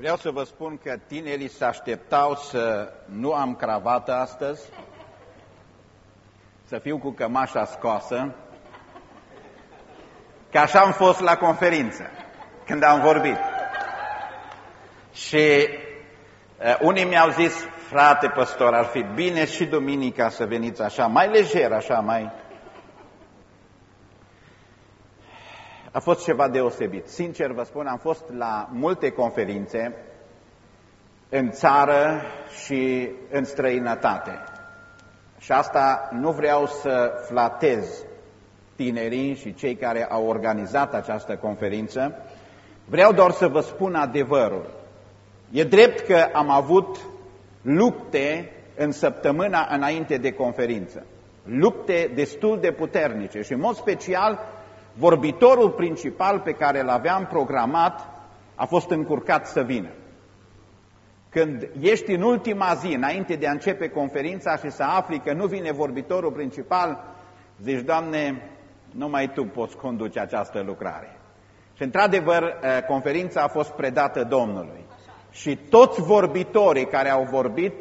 Vreau să vă spun că tinerii se așteptau să nu am cravată astăzi, să fiu cu cămașa scoasă, că așa am fost la conferință, când am vorbit. Și uh, unii mi-au zis, frate păstor, ar fi bine și duminica să veniți așa, mai lejer, așa, mai... A fost ceva deosebit. Sincer vă spun, am fost la multe conferințe în țară și în străinătate. Și asta nu vreau să flatez tinerii și cei care au organizat această conferință. Vreau doar să vă spun adevărul. E drept că am avut lupte în săptămâna înainte de conferință. Lupte destul de puternice și în mod special vorbitorul principal pe care l-aveam programat a fost încurcat să vină. Când ești în ultima zi, înainte de a începe conferința și să afli că nu vine vorbitorul principal, zici, Doamne, numai Tu poți conduce această lucrare. Și într-adevăr, eh, conferința a fost predată Domnului. Și toți vorbitorii care au vorbit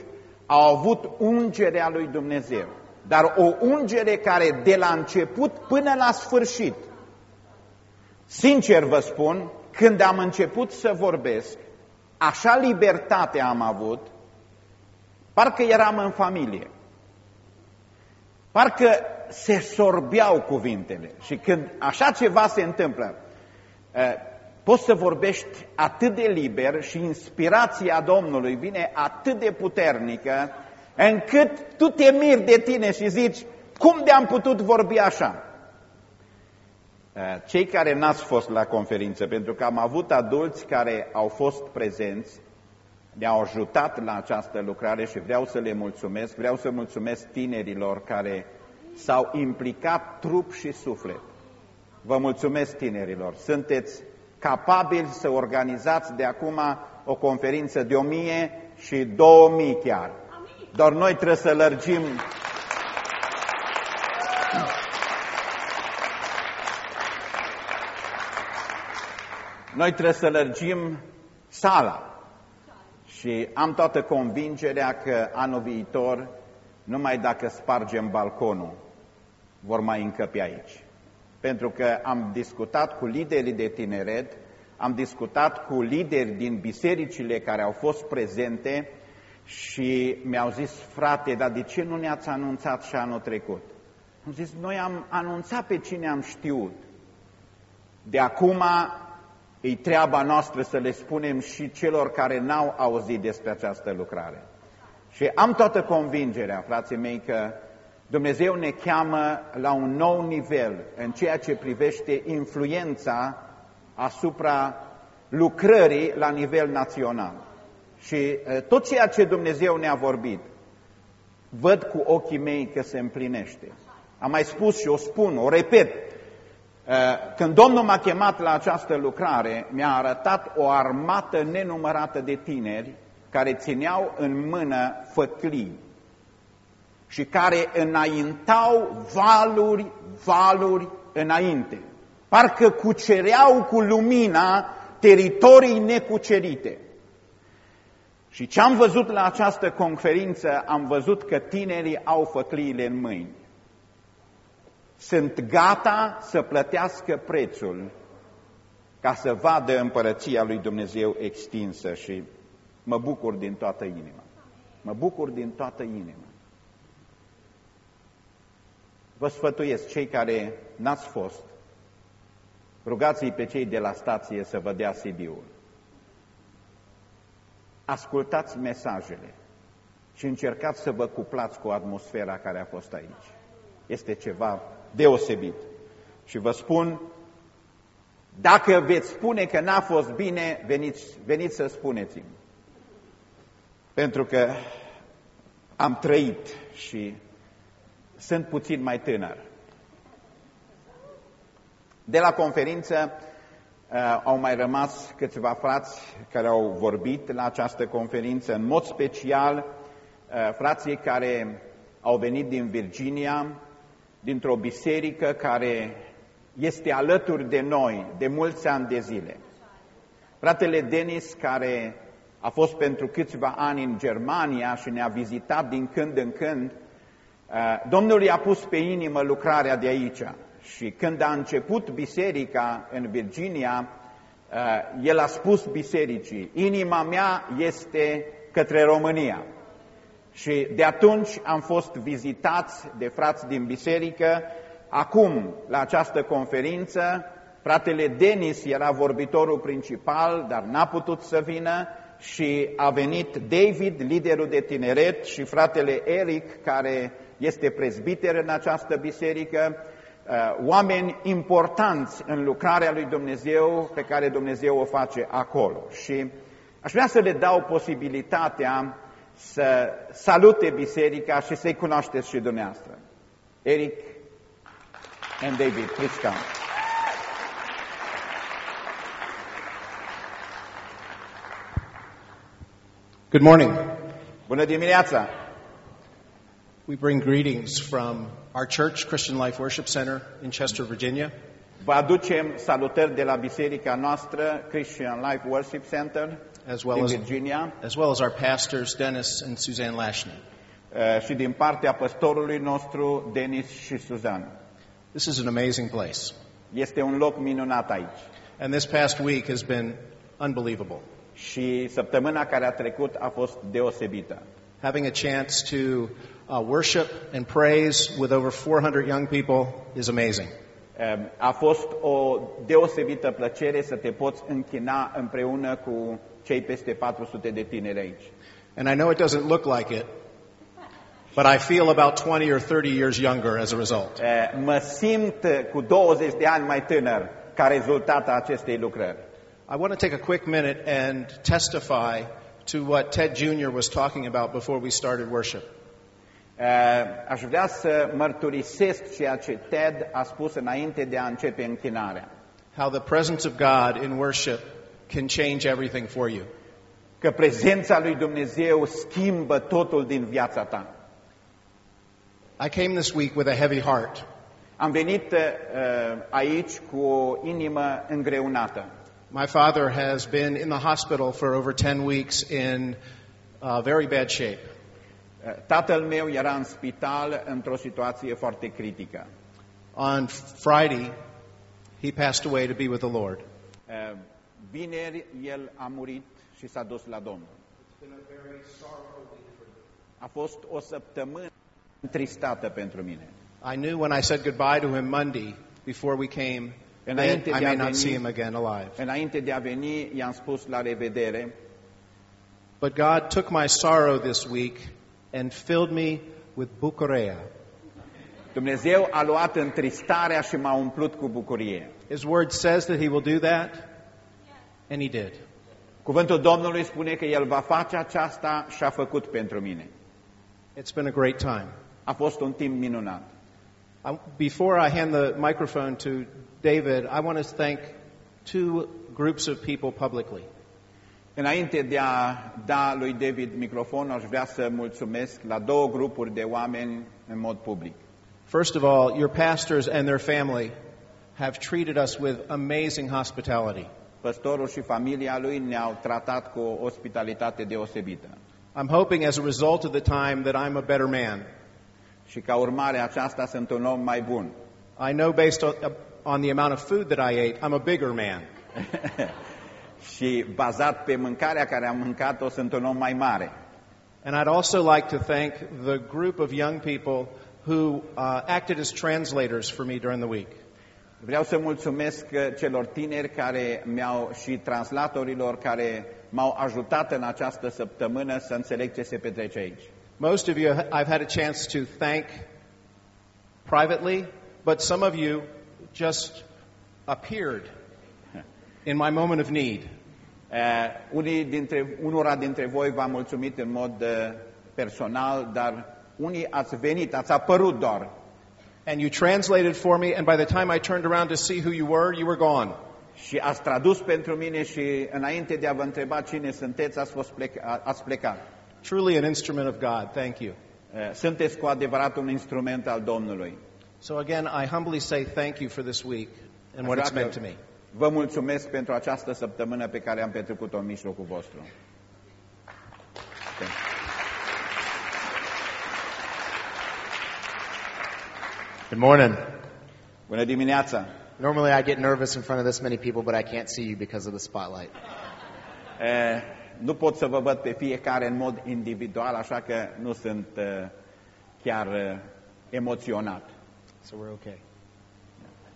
au avut ungerea lui Dumnezeu. Dar o ungere care de la început până la sfârșit, sincer vă spun, când am început să vorbesc, așa libertate am avut, parcă eram în familie. Parcă se sorbeau cuvintele. Și când așa ceva se întâmplă, eh, poți să vorbești atât de liber și inspirația Domnului vine atât de puternică, încât tu te miri de tine și zici, cum de-am putut vorbi așa? Eh, cei care n-ați fost la conferință, pentru că am avut adulți care au fost prezenți, ne-au ajutat la această lucrare și vreau să le mulțumesc, vreau să mulțumesc tinerilor care s-au implicat trup și suflet. Vă mulțumesc tinerilor, sunteți capabili să organizați de acum o conferință de o mie și două mii chiar. Doar noi trebuie să lărgim Noi trebuie să lărgim sala și am toată convingerea că anul viitor, numai dacă spargem balconul, vor mai încăpi aici. Pentru că am discutat cu liderii de tineret, am discutat cu lideri din bisericile care au fost prezente și mi-au zis, frate, dar de ce nu ne-ați anunțat și anul trecut? Am zis, noi am anunțat pe cine am știut. De acum e treaba noastră să le spunem și celor care n-au auzit despre această lucrare. Și am toată convingerea, frații mei, că Dumnezeu ne cheamă la un nou nivel în ceea ce privește influența asupra lucrării la nivel național. Și tot ceea ce Dumnezeu ne-a vorbit, văd cu ochii mei că se împlinește. Am mai spus și o spun, o repet, când Domnul m-a chemat la această lucrare, mi-a arătat o armată nenumărată de tineri care țineau în mână făclii și care înaintau valuri, valuri înainte. Parcă cucereau cu lumina teritorii necucerite. Și ce am văzut la această conferință, am văzut că tinerii au făcliile în mâini. Sunt gata să plătească prețul ca să vadă împărăția lui Dumnezeu extinsă și mă bucur din toată inima. Mă bucur din toată inima. Vă sfătuiesc, cei care n-ați fost, rugați-i pe cei de la stație să vă dea CD-ul. Ascultați mesajele și încercați să vă cuplați cu atmosfera care a fost aici. Este ceva deosebit. Și vă spun, dacă veți spune că n-a fost bine, veniți, veniți să spuneți-mi. Pentru că am trăit și sunt puțin mai tânăr. De la conferință uh, au mai rămas câțiva frați care au vorbit la această conferință, în mod special uh, frații care au venit din Virginia, dintr-o biserică care este alături de noi de mulți ani de zile. Fratele Denis, care a fost pentru câțiva ani în Germania și ne-a vizitat din când în când, uh, Domnul i-a pus pe inimă lucrarea de aici. Și când a început biserica în Virginia, uh, el a spus bisericii, inima mea este către România. Și de atunci am fost vizitați de frați din biserică. Acum, la această conferință, fratele Denis era vorbitorul principal, dar n-a putut să vină și a venit David, liderul de tineret, și fratele Eric, care este prezbiter în această biserică, uh, oameni importanți în lucrarea lui Dumnezeu pe care Dumnezeu o face acolo. Și aș vrea să le dau posibilitatea să salute biserica și să-i cunoașteți și dumneavoastră. Eric and David, please come. Good morning. Bună dimineața! We bring greetings from our church, Christian Life Worship Center in Chester, Virginia, Vă aducem salutări de la biserica noastră, Christian Life Worship Center, as well din as, Virginia, as well as our pastors, Dennis and Suzanne Lashney. uh, și din partea păstorului nostru, Denis și Suzan. This is an amazing place. Este un loc minunat aici. And this past week has been unbelievable. Și săptămâna care a trecut a fost deosebită. Having a chance to uh, worship and praise with over 400 young people is amazing. Um, A fost o deosebită plăcere să te poți închina împreună cu cei peste 400 de tineri aici. And I know it doesn't look like it, but I feel about 20 or 30 years younger as a result. Uh, Mă simt cu 20 de ani mai tânăr ca rezultat a acestei lucrări. I want to take a quick minute and testify to what Ted Jr. was talking about before we started worship. Uh, Aș vrea să mărturisesc ceea ce Ted a spus înainte de a începe închinarea. How the presence of God in worship can change everything for you. Că prezența lui Dumnezeu schimbă totul din viața ta. I came this week with a heavy heart. Am venit uh, aici cu o inimă îngreunată. My father has been in the hospital for over 10 weeks in uh, very bad shape. Uh, Tatăl meu era în spital într-o situație foarte critică. On Friday, he passed away to be with the Lord. Uh, Vineri el a murit și s-a dus la Domnul. A fost o săptămână întristată pentru mine. I knew when I said goodbye to him Monday before we came that Înainte I de a may not veni- see him again alive. Înainte de a veni, i-am spus la revedere, But God took my sorrow this week and filled me with bucuria. Dumnezeu a luat întristarea și m-a umplut cu bucurie. His word says that he will do that, and he did. Cuvântul Domnului spune că El va face aceasta și a făcut pentru mine. It's been a great time. A fost un timp minunat. I, before I hand the microphone to David, I want to thank two groups of people publicly. Înainte de a da lui David microfonul, aș vrea să mulțumesc la două grupuri de oameni în mod public. First of all, your pastors and their family have treated us with amazing hospitality. Păstorul și familia lui ne-au tratat cu o ospitalitate deosebită. I'm hoping as a result of the time that I'm a better man. Și ca urmare a aceasta sunt un om mai bun. I know based on, on the amount of food that I ate, I'm a bigger man. și bazat pe mâncarea care am mâncat-o, sunt un om mai mare. And I'd also like to thank the group of young people who uh, acted as translators for me during the week. Vreau să mulțumesc uh, celor tineri care mi-au și translatorilor care m-au ajutat în această săptămână să înțeleg ce se petrece aici. Most of you I've had a chance to thank privately, but some of you just appeared in my moment of need. Uh, unii dintre, unora dintre voi v-am mulțumit în mod uh, personal, dar unii ați venit, ați apărut doar And you translated for me, and by the time I turned around to see who you were, you were gone. și ați tradus pentru mine și înainte de a vă întreba cine sunteți, ați, fost plec, a- ați plecat. Truly an instrument of God. Thank you. Uh, Sunteți cu adevărat un instrument al Domnului. So again, I humbly say thank you for this week and what Așa it's că meant to me. Vă mulțumesc pentru această săptămână pe care am petrecut-o în mijlocul vostru. Good morning. Bună dimineața! Normally I get nervous in front of this many people, but I can't see you because of the spotlight. E, nu pot să vă văd pe fiecare în mod individual, așa că nu sunt e, chiar e, emoționat. So we're okay.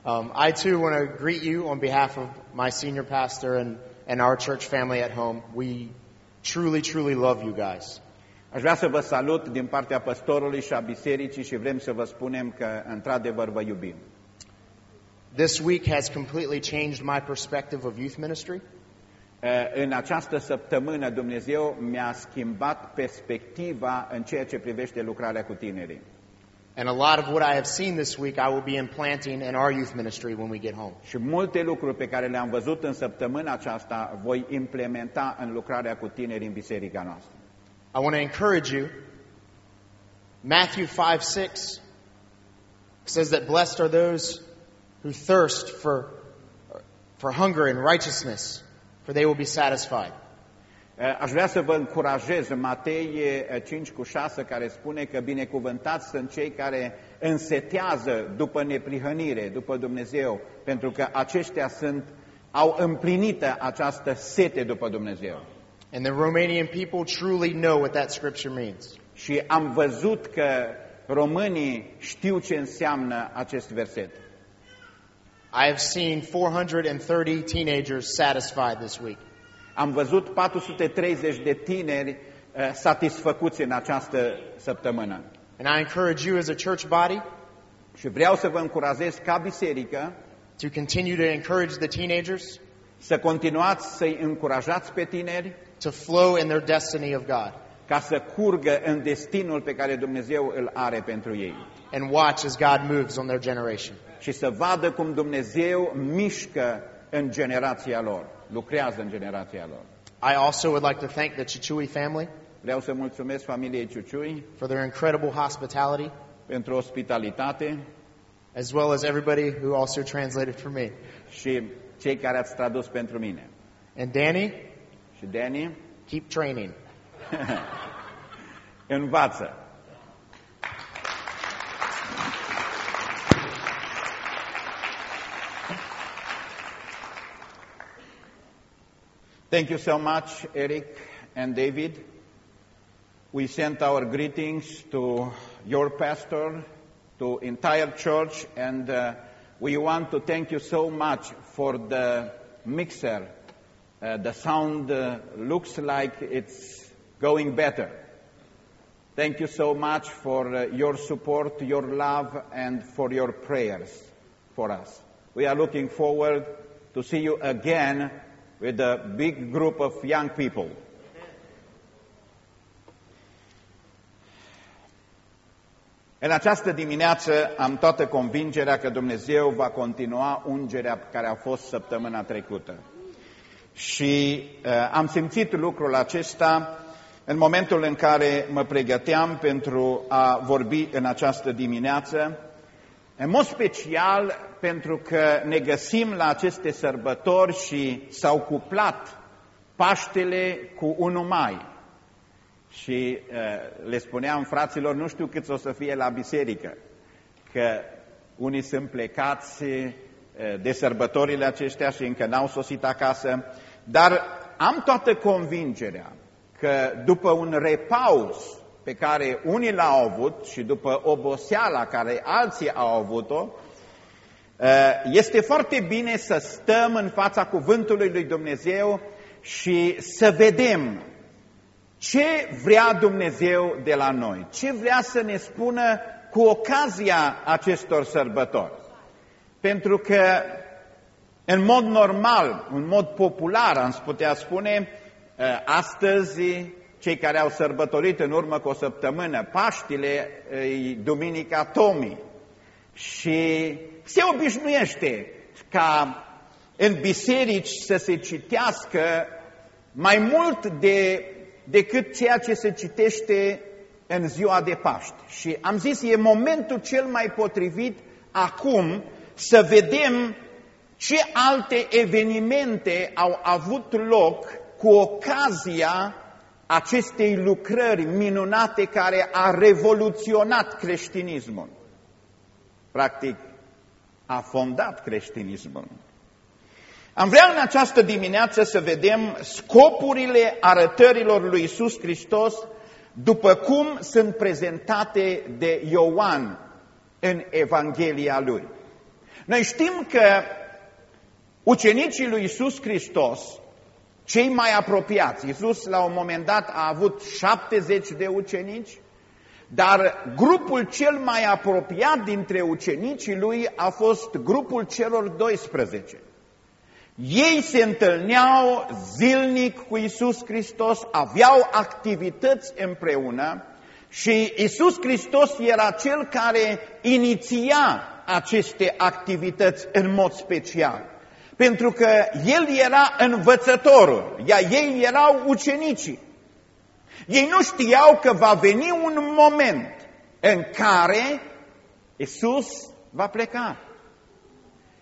Um, I too want to greet you on behalf of my senior pastor and, and our church family at home. We truly, truly love you guys. Aș vrea să vă salut din partea păstorului și a bisericii și vrem să vă spunem că într-adevăr vă iubim. This week has completely changed my perspective of youth ministry. E, În această săptămână Dumnezeu mi-a schimbat perspectiva în ceea ce privește lucrarea cu tinerii. And a lot of what I have seen this week, I will be implanting in our youth ministry when we get home. Și multe lucruri pe care le-am văzut în săptămâna aceasta voi implementa în lucrarea cu tinerii în biserica noastră. I want to encourage you. Matthew 5 6 says that blessed are those who thirst for, for hunger and righteousness, for they will be satisfied. Eh, Aș vrea să vă încurajez în Matei eh, 5 cu 6 care spune că binecuvântați sunt cei care însetează după neprihănire, după Dumnezeu, pentru că aceștia sunt, au împlinită această sete după Dumnezeu. And the Romanian people truly know what that scripture means. Și am văzut că românii știu ce înseamnă acest verset. I have seen 430 teenagers satisfied this week. Am văzut 430 de tineri eh, satisfăcuți în această săptămână. And I encourage you as a church body Și vreau să vă încurajez ca biserică to continue to encourage the teenagers să continuați să-i încurajați pe tineri to flow in their destiny of God ca să curgă în destinul pe care Dumnezeu îl are pentru ei and watch as God moves on their generation. și să vadă cum Dumnezeu mișcă în generația lor, lucrează în generația lor. I also would like to thank the Chichui family Vreau să mulțumesc familiei Ciuciui for their incredible hospitality, pentru ospitalitate as well as everybody who also translated for me. și cei care ați tradus pentru mine. And Danny, Și Danny, keep training. învață. Thank you so much, Eric and David. We sent our greetings to your pastor, to entire church, and uh, we want to thank you so much for the mixer. Uh, the sound uh, looks like it's going better. Thank you so much for uh, your support, your love, and for your prayers for us. We are looking forward to see you again with a big group of young people. În această dimineață am toată convingerea că Dumnezeu va continua ungerea care a fost săptămâna trecută. Și uh, am simțit lucrul acesta în momentul în care mă pregăteam pentru a vorbi în această dimineață, în mod special pentru că ne găsim la aceste sărbători și s-au cuplat Paștele cu 1 mai. Și uh, le spuneam fraților, nu știu cât o să fie la biserică, că unii sunt plecați uh, de sărbătorile acestea și încă n-au sosit acasă, dar am toată convingerea că după un repaus pe care unii l-au avut și după oboseala care alții au avut-o, este foarte bine să stăm în fața cuvântului lui Dumnezeu și să vedem ce vrea Dumnezeu de la noi, ce vrea să ne spună cu ocazia acestor sărbători. Pentru că, în mod normal, în mod popular, am putea spune, astăzi cei care au sărbătorit în urmă cu o săptămână Paștile, e Duminica Tomii. Și se obișnuiește ca în biserici să se citească mai mult de, decât ceea ce se citește în ziua de Paști. Și am zis, e momentul cel mai potrivit acum să vedem ce alte evenimente au avut loc cu ocazia acestei lucrări minunate care a revoluționat creștinismul. Practic, a fondat creștinismul. Am vrea în această dimineață să vedem scopurile arătărilor lui Isus Hristos după cum sunt prezentate de Ioan în Evanghelia lui. Noi știm că ucenicii lui Isus Hristos, cei mai apropiați, Isus la un moment dat a avut 70 de ucenici, dar grupul cel mai apropiat dintre ucenicii lui a fost grupul celor 12. Ei se întâlneau zilnic cu Isus Hristos, aveau activități împreună și Isus Hristos era cel care iniția aceste activități în mod special. Pentru că El era învățătorul, iar ei erau ucenicii. Ei nu știau că va veni un moment în care Isus va pleca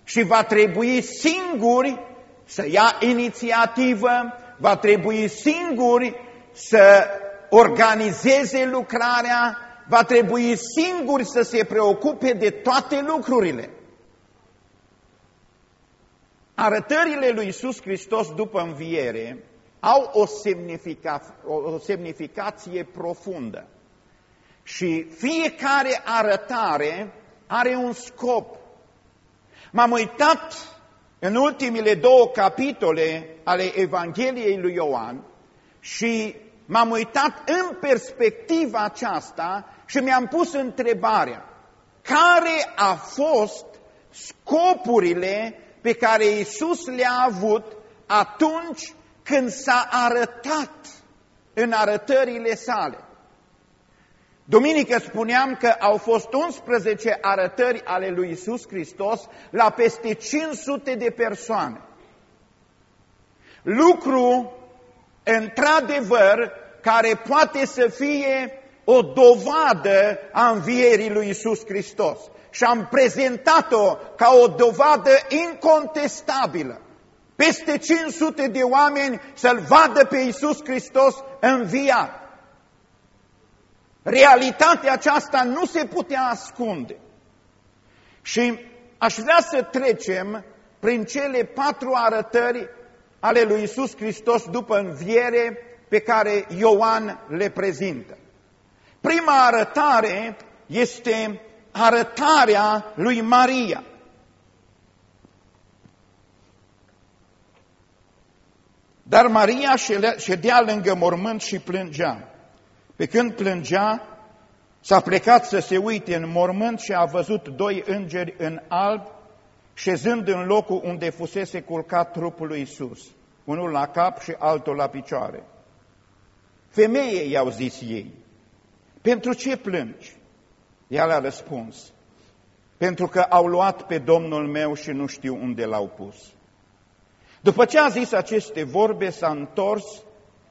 și va trebui singuri să ia inițiativă, va trebui singuri să organizeze lucrarea, va trebui singuri să se preocupe de toate lucrurile. Arătările lui Iisus Hristos după înviere au o, semnifica, o semnificație profundă. Și fiecare arătare are un scop. M-am uitat în ultimile două capitole ale Evangheliei lui Ioan și m-am uitat în perspectiva aceasta și mi-am pus întrebarea, care a fost scopurile pe care Iisus le-a avut atunci când s-a arătat în arătările sale. Duminică spuneam că au fost 11 arătări ale lui Isus Hristos la peste 500 de persoane. Lucru, într-adevăr, care poate să fie o dovadă a învierii lui Isus Hristos. Și am prezentat-o ca o dovadă incontestabilă. Peste 500 de oameni să-L vadă pe Isus Hristos înviat. Realitatea aceasta nu se putea ascunde. Și aș vrea să trecem prin cele patru arătări ale lui Isus Hristos după înviere pe care Ioan le prezintă. Prima arătare este arătarea lui Maria. Dar Maria ședea lângă mormânt și plângea. Pe când plângea, s-a plecat să se uite în mormânt și a văzut doi îngeri în alb, șezând în locul unde fusese culcat trupul lui Isus, unul la cap și altul la picioare. Femeie, i-au zis ei, pentru ce plângi? Ea le-a răspuns, pentru că au luat pe Domnul meu și nu știu unde l-au pus. După ce a zis aceste vorbe, s-a întors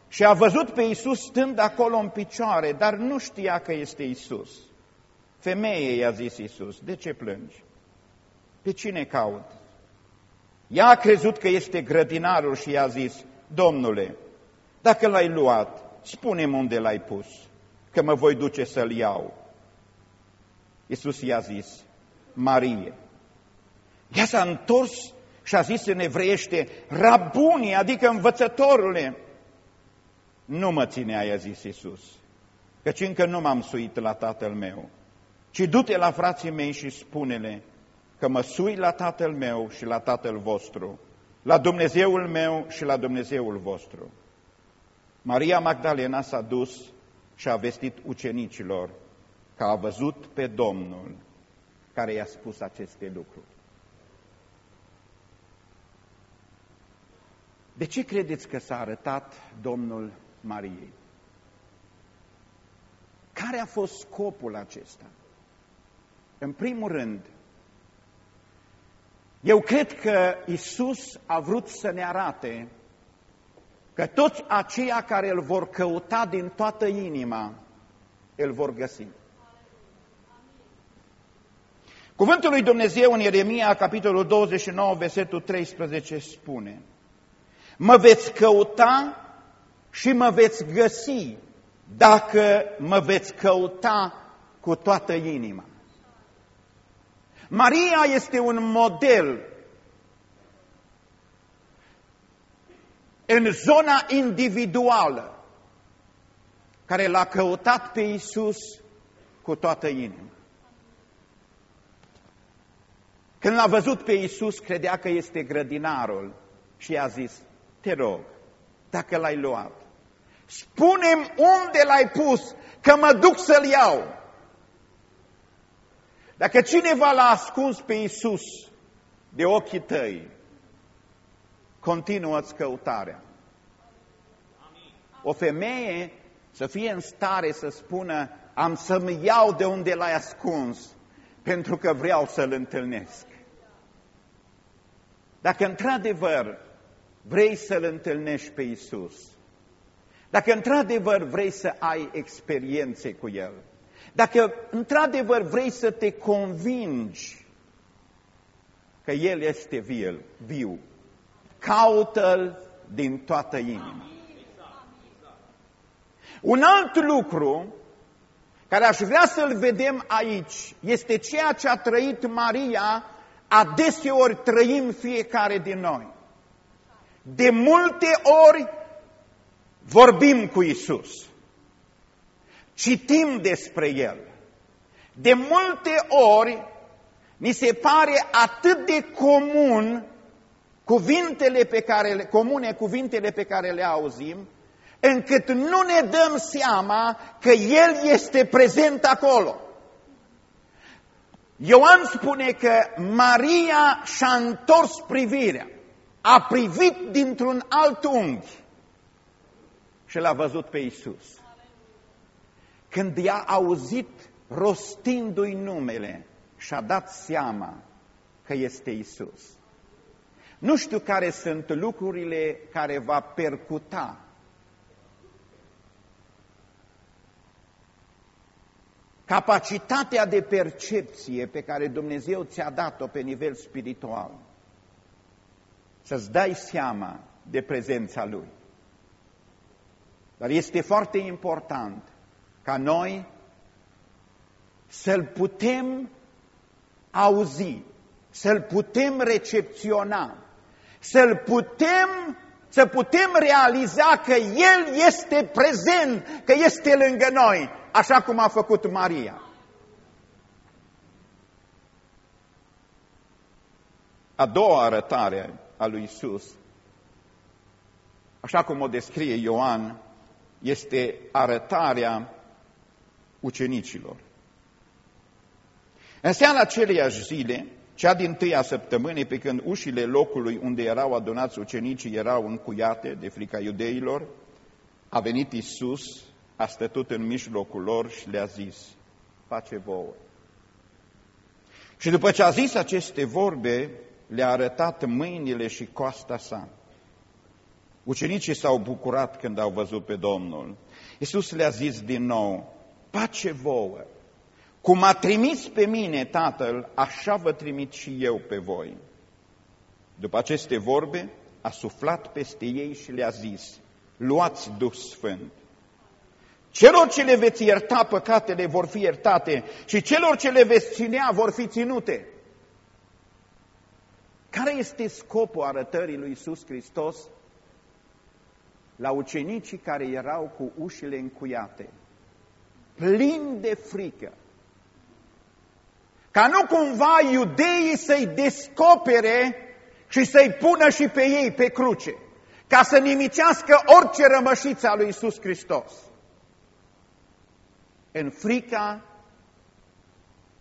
și a văzut pe Iisus stând acolo în picioare, dar nu știa că este Iisus. Femeie, i-a zis Iisus, de ce plângi? Pe cine caut? Ea a crezut că este grădinarul și i-a zis, Domnule, dacă l-ai luat, spune-mi unde l-ai pus, că mă voi duce să-l iau. Iisus i-a zis, Marie. Ea s-a întors și a zis în evreiește, Rabuni, adică învățătorule. Nu mă ține, a zis Iisus, căci încă nu m-am suit la tatăl meu, ci du-te la frații mei și spune-le că mă sui la tatăl meu și la tatăl vostru, la Dumnezeul meu și la Dumnezeul vostru. Maria Magdalena s-a dus și a vestit ucenicilor că a văzut pe Domnul care i-a spus aceste lucruri. De ce credeți că s-a arătat Domnul Mariei? Care a fost scopul acesta? În primul rând, eu cred că Isus a vrut să ne arate că toți aceia care îl vor căuta din toată inima, îl vor găsi. Cuvântul lui Dumnezeu în Ieremia, capitolul 29, versetul 13, spune Mă veți căuta și mă veți găsi dacă mă veți căuta cu toată inima. Maria este un model în zona individuală care l-a căutat pe Isus cu toată inima. Când l-a văzut pe Isus, credea că este grădinarul și i-a zis, te rog, dacă l-ai luat, spune unde l-ai pus, că mă duc să-l iau. Dacă cineva l-a ascuns pe Isus de ochii tăi, continuă-ți căutarea. O femeie să fie în stare să spună, am să-mi iau de unde l-ai ascuns, pentru că vreau să-l întâlnesc. Dacă într-adevăr vrei să-L întâlnești pe Isus, dacă într-adevăr vrei să ai experiențe cu El, dacă într-adevăr vrei să te convingi că El este viu, viu caută-L din toată inima. Un alt lucru care aș vrea să-l vedem aici este ceea ce a trăit Maria, adeseori trăim fiecare din noi. De multe ori vorbim cu Isus, citim despre El. De multe ori ni se pare atât de comun cuvintele pe care le, comune cuvintele pe care le auzim, încât nu ne dăm seama că El este prezent acolo. Ioan spune că Maria și-a întors privirea a privit dintr-un alt unghi și l-a văzut pe Isus. Când i-a auzit rostindu-i numele, și-a dat seama că este Isus. Nu știu care sunt lucrurile care va percuta capacitatea de percepție pe care Dumnezeu ți-a dat-o pe nivel spiritual să-ți dai seama de prezența Lui. Dar este foarte important ca noi să-L putem auzi, să-L putem recepționa, să-L putem, să putem realiza că El este prezent, că este lângă noi, așa cum a făcut Maria. A doua arătare a lui Isus, așa cum o descrie Ioan, este arătarea ucenicilor. În seara aceleiași zile, cea din tâia săptămânii, pe când ușile locului unde erau adunați ucenicii erau încuiate de frica iudeilor, a venit Isus, a stătut în mijlocul lor și le-a zis, pace vouă. Și după ce a zis aceste vorbe, le-a arătat mâinile și coasta sa. Ucenicii s-au bucurat când au văzut pe Domnul. Iisus le-a zis din nou, pace vouă, cum a trimis pe mine Tatăl, așa vă trimit și eu pe voi. După aceste vorbe, a suflat peste ei și le-a zis, luați Duh Sfânt. Celor ce le veți ierta păcatele vor fi iertate și celor ce le veți ținea vor fi ținute. Care este scopul arătării lui Iisus Hristos la ucenicii care erau cu ușile încuiate, plini de frică? Ca nu cumva iudeii să-i descopere și să-i pună și pe ei pe cruce, ca să nimicească orice rămășiță a lui Iisus Hristos. În frica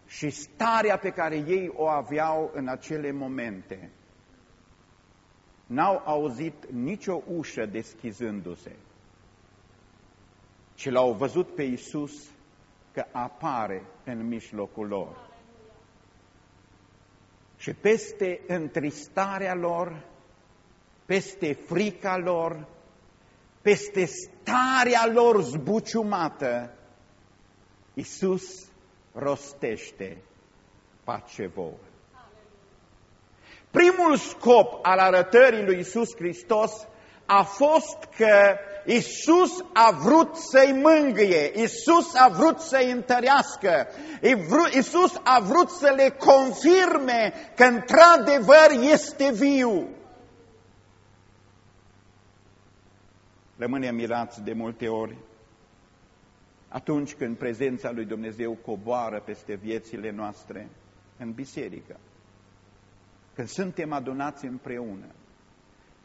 și starea pe care ei o aveau în acele momente. N-au auzit nicio ușă deschizându-se, ci l-au văzut pe Iisus că apare în mijlocul lor. Și peste întristarea lor, peste frica lor, peste starea lor zbuciumată, Iisus rostește pace vouă. Primul scop al arătării lui Isus Hristos a fost că Isus a vrut să-i mângâie, Isus a vrut să-i întărească, Isus a vrut să le confirme că într-adevăr este viu. Rămânem mirați de multe ori atunci când prezența lui Dumnezeu coboară peste viețile noastre în biserică, când suntem adunați împreună,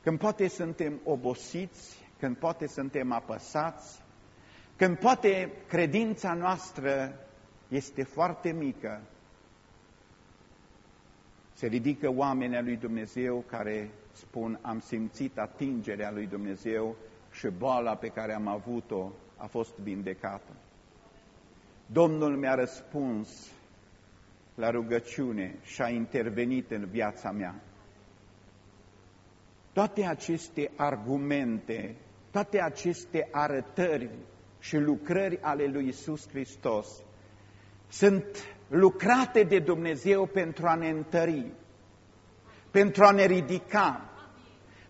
când poate suntem obosiți, când poate suntem apăsați, când poate credința noastră este foarte mică, se ridică oamenii lui Dumnezeu care spun am simțit atingerea lui Dumnezeu și boala pe care am avut-o a fost vindecată. Domnul mi-a răspuns la rugăciune și a intervenit în viața mea. Toate aceste argumente, toate aceste arătări și lucrări ale lui Isus Hristos sunt lucrate de Dumnezeu pentru a ne întări, pentru a ne ridica,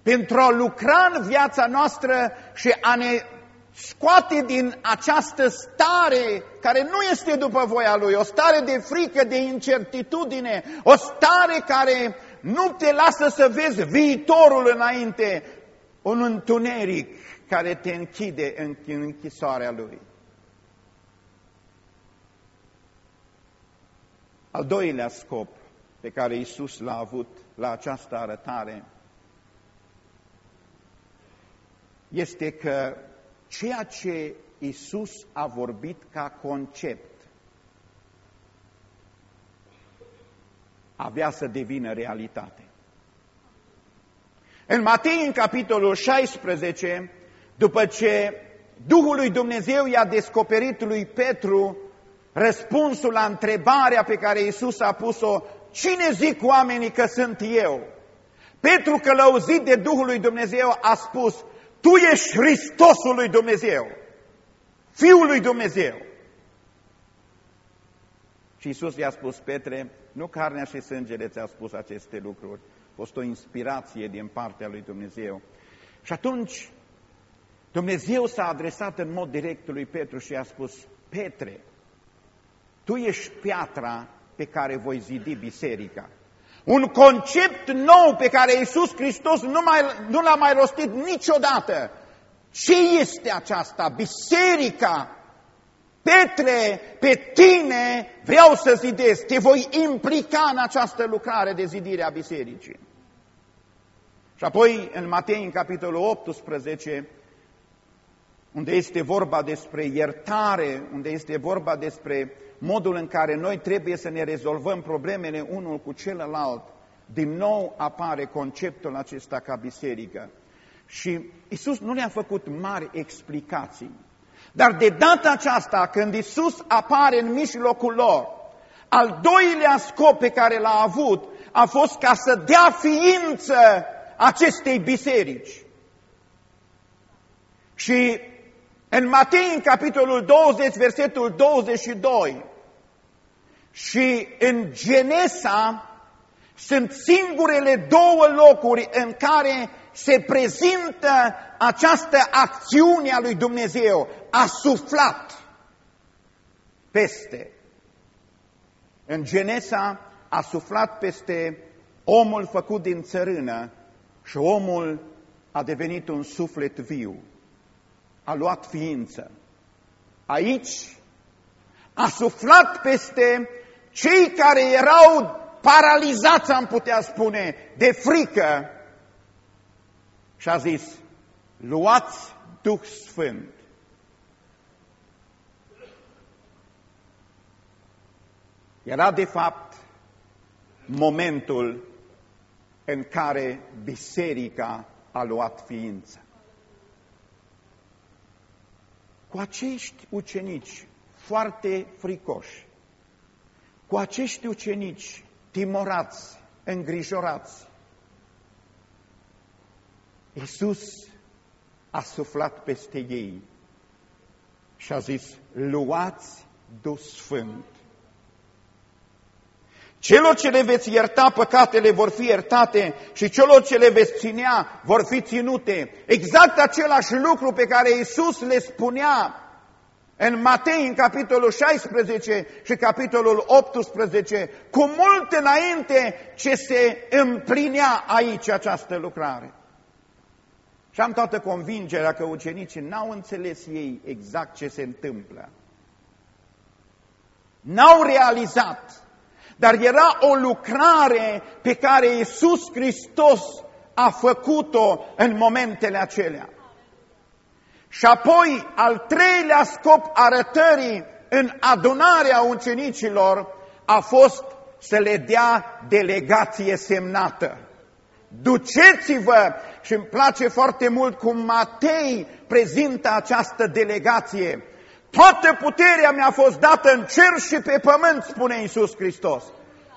pentru a lucra în viața noastră și a ne scoate din această stare care nu este după voia Lui, o stare de frică, de incertitudine, o stare care nu te lasă să vezi viitorul înainte, un întuneric care te închide în închisoarea Lui. Al doilea scop pe care Isus l-a avut la această arătare este că ceea ce Isus a vorbit ca concept avea să devină realitate. În Matei, în capitolul 16, după ce Duhul lui Dumnezeu i-a descoperit lui Petru răspunsul la întrebarea pe care Isus a pus-o, cine zic oamenii că sunt eu? Petru, călăuzit de Duhul lui Dumnezeu, a spus, tu ești Hristosul lui Dumnezeu, Fiul lui Dumnezeu. Și Iisus i-a spus, Petre, nu carnea și sângele ți-a spus aceste lucruri, a fost o inspirație din partea lui Dumnezeu. Și atunci Dumnezeu s-a adresat în mod direct lui Petru și i-a spus, Petre, tu ești piatra pe care voi zidi biserica. Un concept nou pe care Iisus Hristos nu, mai, nu l-a mai rostit niciodată. Ce este aceasta? Biserica. Petre, pe tine vreau să zidesc, te voi implica în această lucrare de zidire a bisericii. Și apoi în Matei, în capitolul 18, unde este vorba despre iertare, unde este vorba despre modul în care noi trebuie să ne rezolvăm problemele unul cu celălalt, din nou apare conceptul acesta ca biserică. Și Isus nu le-a făcut mari explicații. Dar de data aceasta, când Isus apare în mijlocul lor, al doilea scop pe care l-a avut a fost ca să dea ființă acestei biserici. Și în Matei, în capitolul 20, versetul 22, și în Genesa sunt singurele două locuri în care se prezintă această acțiune a lui Dumnezeu. A suflat peste. În Genesa a suflat peste omul făcut din țărână și omul a devenit un suflet viu. A luat ființă. Aici a suflat peste cei care erau paralizați, am putea spune, de frică și a zis, luați Duh Sfânt. Era de fapt momentul în care biserica a luat ființă. Cu acești ucenici foarte fricoși, cu acești ucenici timorați, îngrijorați. Iisus a suflat peste ei și a zis, luați Duh Sfânt. Celor ce le veți ierta păcatele vor fi iertate și celor ce le veți ținea vor fi ținute. Exact același lucru pe care Iisus le spunea în Matei, în capitolul 16 și capitolul 18, cu mult înainte ce se împlinea aici această lucrare. Și am toată convingerea că ucenicii n-au înțeles ei exact ce se întâmplă. N-au realizat, dar era o lucrare pe care Iisus Hristos a făcut-o în momentele acelea. Și apoi, al treilea scop arătării în adunarea ucenicilor a fost să le dea delegație semnată. Duceți-vă și îmi place foarte mult cum Matei prezintă această delegație. Toată puterea mi-a fost dată în cer și pe pământ, spune Iisus Hristos.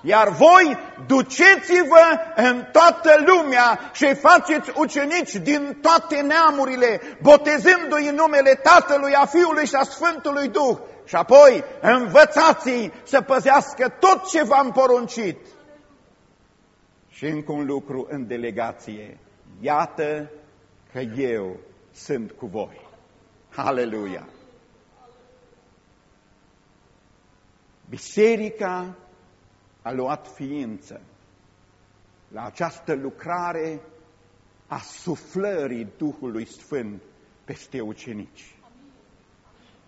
Iar voi duceți-vă în toată lumea și faceți ucenici din toate neamurile, botezându-i în numele Tatălui, a Fiului și a Sfântului Duh. Și apoi învățați-i să păzească tot ce v-am poruncit. Și încă un lucru în delegație. Iată că eu sunt cu voi. Aleluia! Biserica a luat ființă la această lucrare a suflării Duhului Sfânt peste ucenici.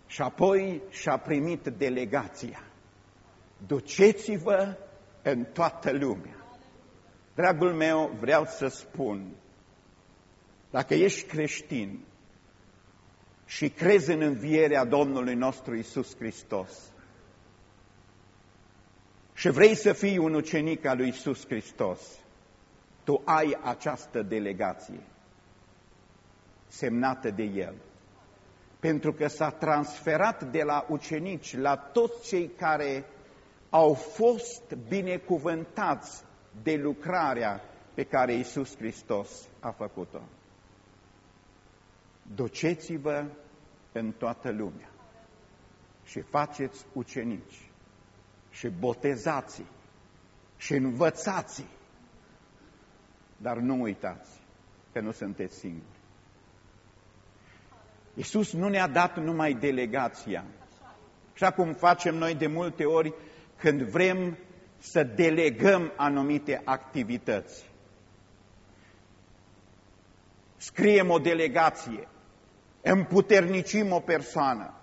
Și apoi și-a primit delegația. Duceți-vă în toată lumea. Dragul meu, vreau să spun, dacă ești creștin și crezi în învierea Domnului nostru Isus Hristos, și vrei să fii un ucenic al lui Isus Hristos, tu ai această delegație semnată de El. Pentru că s-a transferat de la ucenici la toți cei care au fost binecuvântați de lucrarea pe care Isus Hristos a făcut-o. Duceți-vă în toată lumea și faceți ucenici și botezați și învățați dar nu uitați că nu sunteți singuri. Iisus nu ne-a dat numai delegația, așa cum facem noi de multe ori când vrem să delegăm anumite activități. Scriem o delegație, împuternicim o persoană.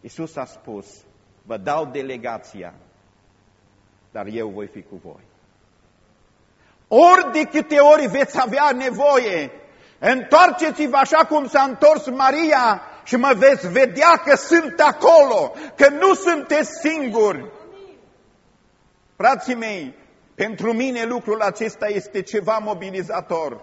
Iisus a spus, vă dau delegația, dar eu voi fi cu voi. Ori de câte ori veți avea nevoie, întoarceți-vă așa cum s-a întors Maria și mă veți vedea că sunt acolo, că nu sunteți singuri. Frații mei, pentru mine lucrul acesta este ceva mobilizator.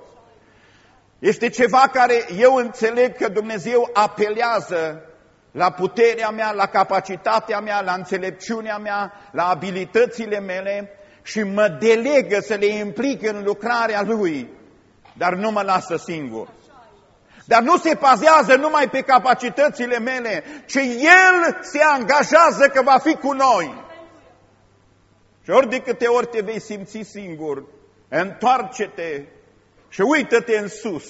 Este ceva care eu înțeleg că Dumnezeu apelează la puterea mea, la capacitatea mea, la înțelepciunea mea, la abilitățile mele și mă delegă să le implic în lucrarea Lui, dar nu mă lasă singur. Dar nu se pazează numai pe capacitățile mele, ci El se angajează că va fi cu noi. Și ori de câte ori te vei simți singur, întoarce-te și uită-te în sus.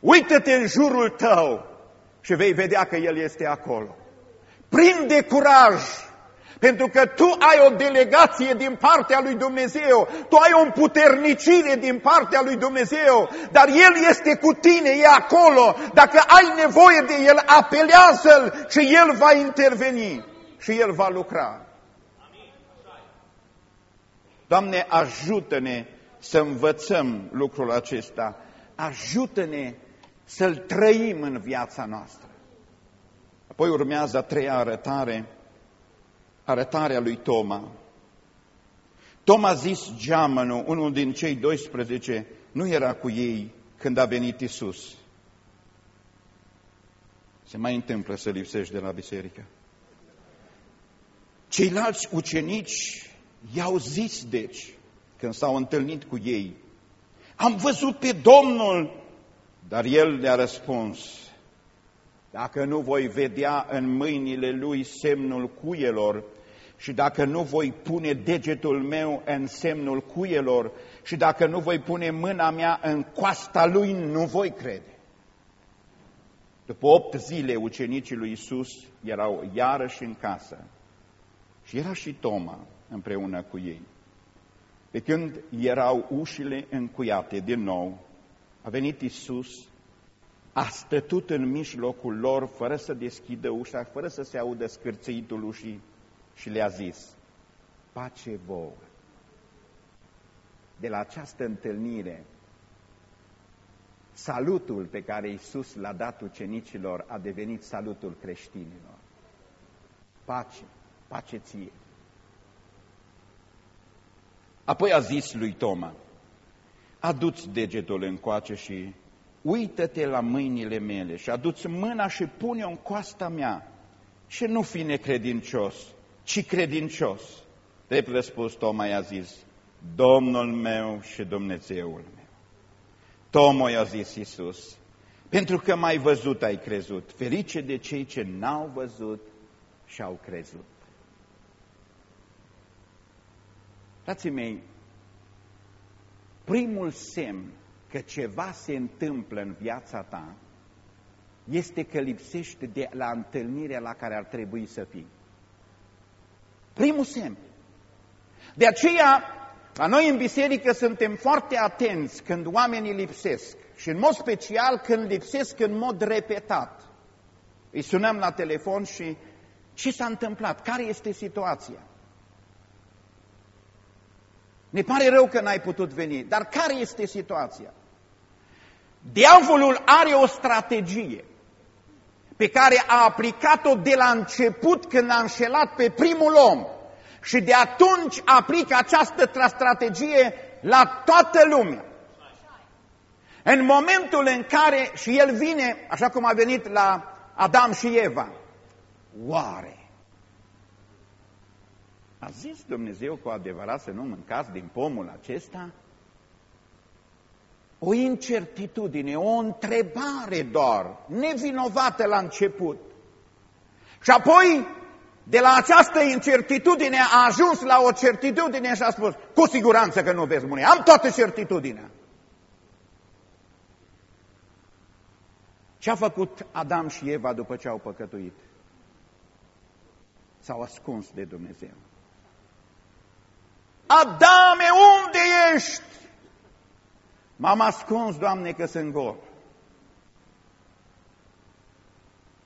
Uită-te în jurul tău și vei vedea că El este acolo. Prinde curaj, pentru că tu ai o delegație din partea lui Dumnezeu, tu ai o împuternicire din partea lui Dumnezeu, dar El este cu tine, e acolo. Dacă ai nevoie de El, apelează-L și El va interveni și El va lucra. Doamne, ajută-ne să învățăm lucrul acesta. Ajută-ne să-L trăim în viața noastră. Apoi urmează a treia arătare, arătarea lui Toma. Toma a zis geamănul, unul din cei 12, nu era cu ei când a venit Isus. Se mai întâmplă să lipsești de la biserică. Ceilalți ucenici i-au zis, deci, când s-au întâlnit cu ei, am văzut pe Domnul dar el le-a răspuns, dacă nu voi vedea în mâinile lui semnul cuielor și dacă nu voi pune degetul meu în semnul cuielor și dacă nu voi pune mâna mea în coasta lui, nu voi crede. După opt zile, ucenicii lui Isus erau iarăși în casă și era și Toma împreună cu ei. Pe când erau ușile încuiate din nou, a venit Isus, a stătut în mijlocul lor fără să deschidă ușa, fără să se audă scârțâitul ușii și le-a zis, pace vouă. De la această întâlnire, salutul pe care Isus l-a dat ucenicilor a devenit salutul creștinilor. Pace, pace ție. Apoi a zis lui Toma, adu-ți degetul încoace și uită-te la mâinile mele și adu-ți mâna și pune-o în coasta mea și nu fi necredincios, ci credincios. Drept răspuns, Toma i-a zis, Domnul meu și Dumnezeul meu. Toma i-a zis Iisus, pentru că mai văzut ai crezut, ferice de cei ce n-au văzut și au crezut. Frații mei, primul semn că ceva se întâmplă în viața ta este că lipsește de la întâlnirea la care ar trebui să fii. Primul semn. De aceea, la noi în biserică suntem foarte atenți când oamenii lipsesc și în mod special când lipsesc în mod repetat. Îi sunăm la telefon și ce s-a întâmplat? Care este situația? Ne pare rău că n-ai putut veni, dar care este situația? Diavolul are o strategie pe care a aplicat-o de la început când a înșelat pe primul om și de atunci aplică această strategie la toată lumea. În momentul în care și el vine, așa cum a venit la Adam și Eva, oare a zis Dumnezeu cu adevărat să nu mâncați din pomul acesta? O incertitudine, o întrebare doar, nevinovată la început. Și apoi, de la această incertitudine, a ajuns la o certitudine și a spus, cu siguranță că nu veți mune, am toată certitudinea. Ce a făcut Adam și Eva după ce au păcătuit? S-au ascuns de Dumnezeu. Adame, unde ești? M-am ascuns, Doamne, că sunt gol.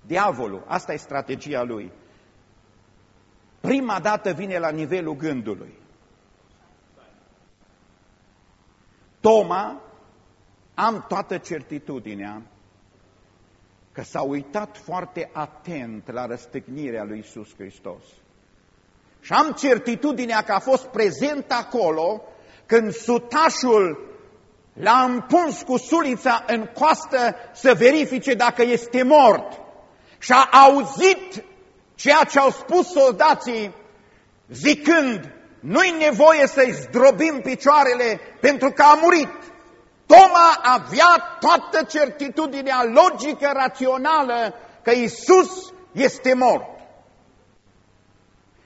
Diavolul, asta e strategia lui. Prima dată vine la nivelul gândului. Toma, am toată certitudinea că s-a uitat foarte atent la răstăgnirea lui Iisus Hristos. Și am certitudinea că a fost prezent acolo când sutașul l-a împuns cu sulița în coastă să verifice dacă este mort. Și a auzit ceea ce au spus soldații zicând, nu-i nevoie să-i zdrobim picioarele pentru că a murit. Toma avea toată certitudinea logică, rațională că Isus este mort.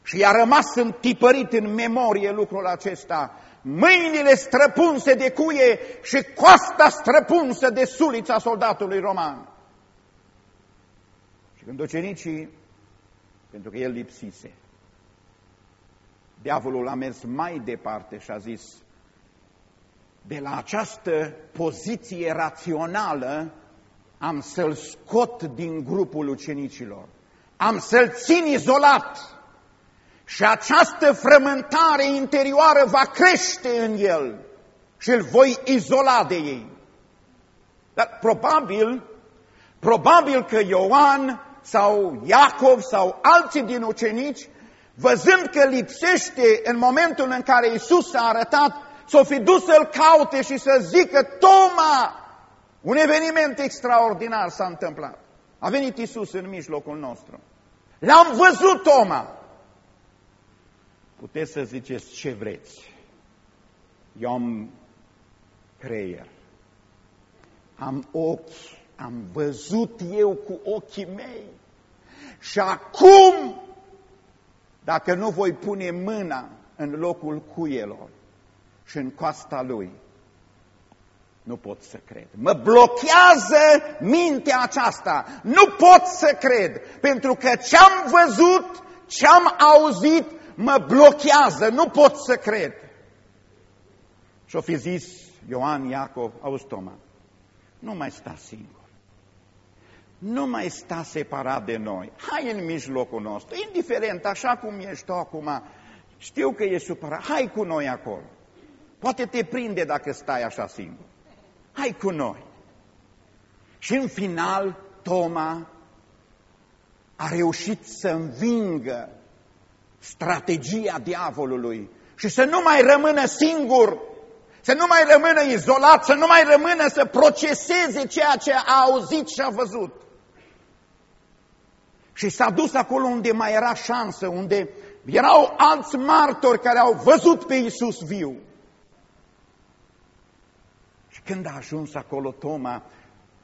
Și i-a rămas întipărit în memorie lucrul acesta. Mâinile străpunse de cuie și coasta străpunsă de sulița soldatului roman. Și când ucenicii, pentru că el lipsise, diavolul a mers mai departe și a zis, de la această poziție rațională am să-l scot din grupul ucenicilor, am să-l țin izolat, și această frământare interioară va crește în el și îl voi izola de ei. Dar probabil, probabil că Ioan sau Iacov sau alții din ucenici, văzând că lipsește în momentul în care Isus s-a arătat, s-o fi dus să-l caute și să zică, Toma, un eveniment extraordinar s-a întâmplat. A venit Isus în mijlocul nostru. L-am văzut, Toma, Puteți să ziceți ce vreți. Eu am creier, am ochi, am văzut eu cu ochii mei. Și acum, dacă nu voi pune mâna în locul cuielor și în coasta lui, nu pot să cred. Mă blochează mintea aceasta. Nu pot să cred, pentru că ce-am văzut, ce-am auzit, mă blochează. Nu pot să cred. Și-o fi zis Ioan Iacov, auzi Toma, nu mai sta singur. Nu mai sta separat de noi. Hai în mijlocul nostru, indiferent, așa cum ești tu acum, știu că ești supărat, hai cu noi acolo. Poate te prinde dacă stai așa singur. Hai cu noi. Și în final, Toma a reușit să învingă strategia diavolului și să nu mai rămână singur, să nu mai rămână izolat, să nu mai rămână să proceseze ceea ce a auzit și a văzut. Și s-a dus acolo unde mai era șansă, unde erau alți martori care au văzut pe Iisus viu. Și când a ajuns acolo Toma,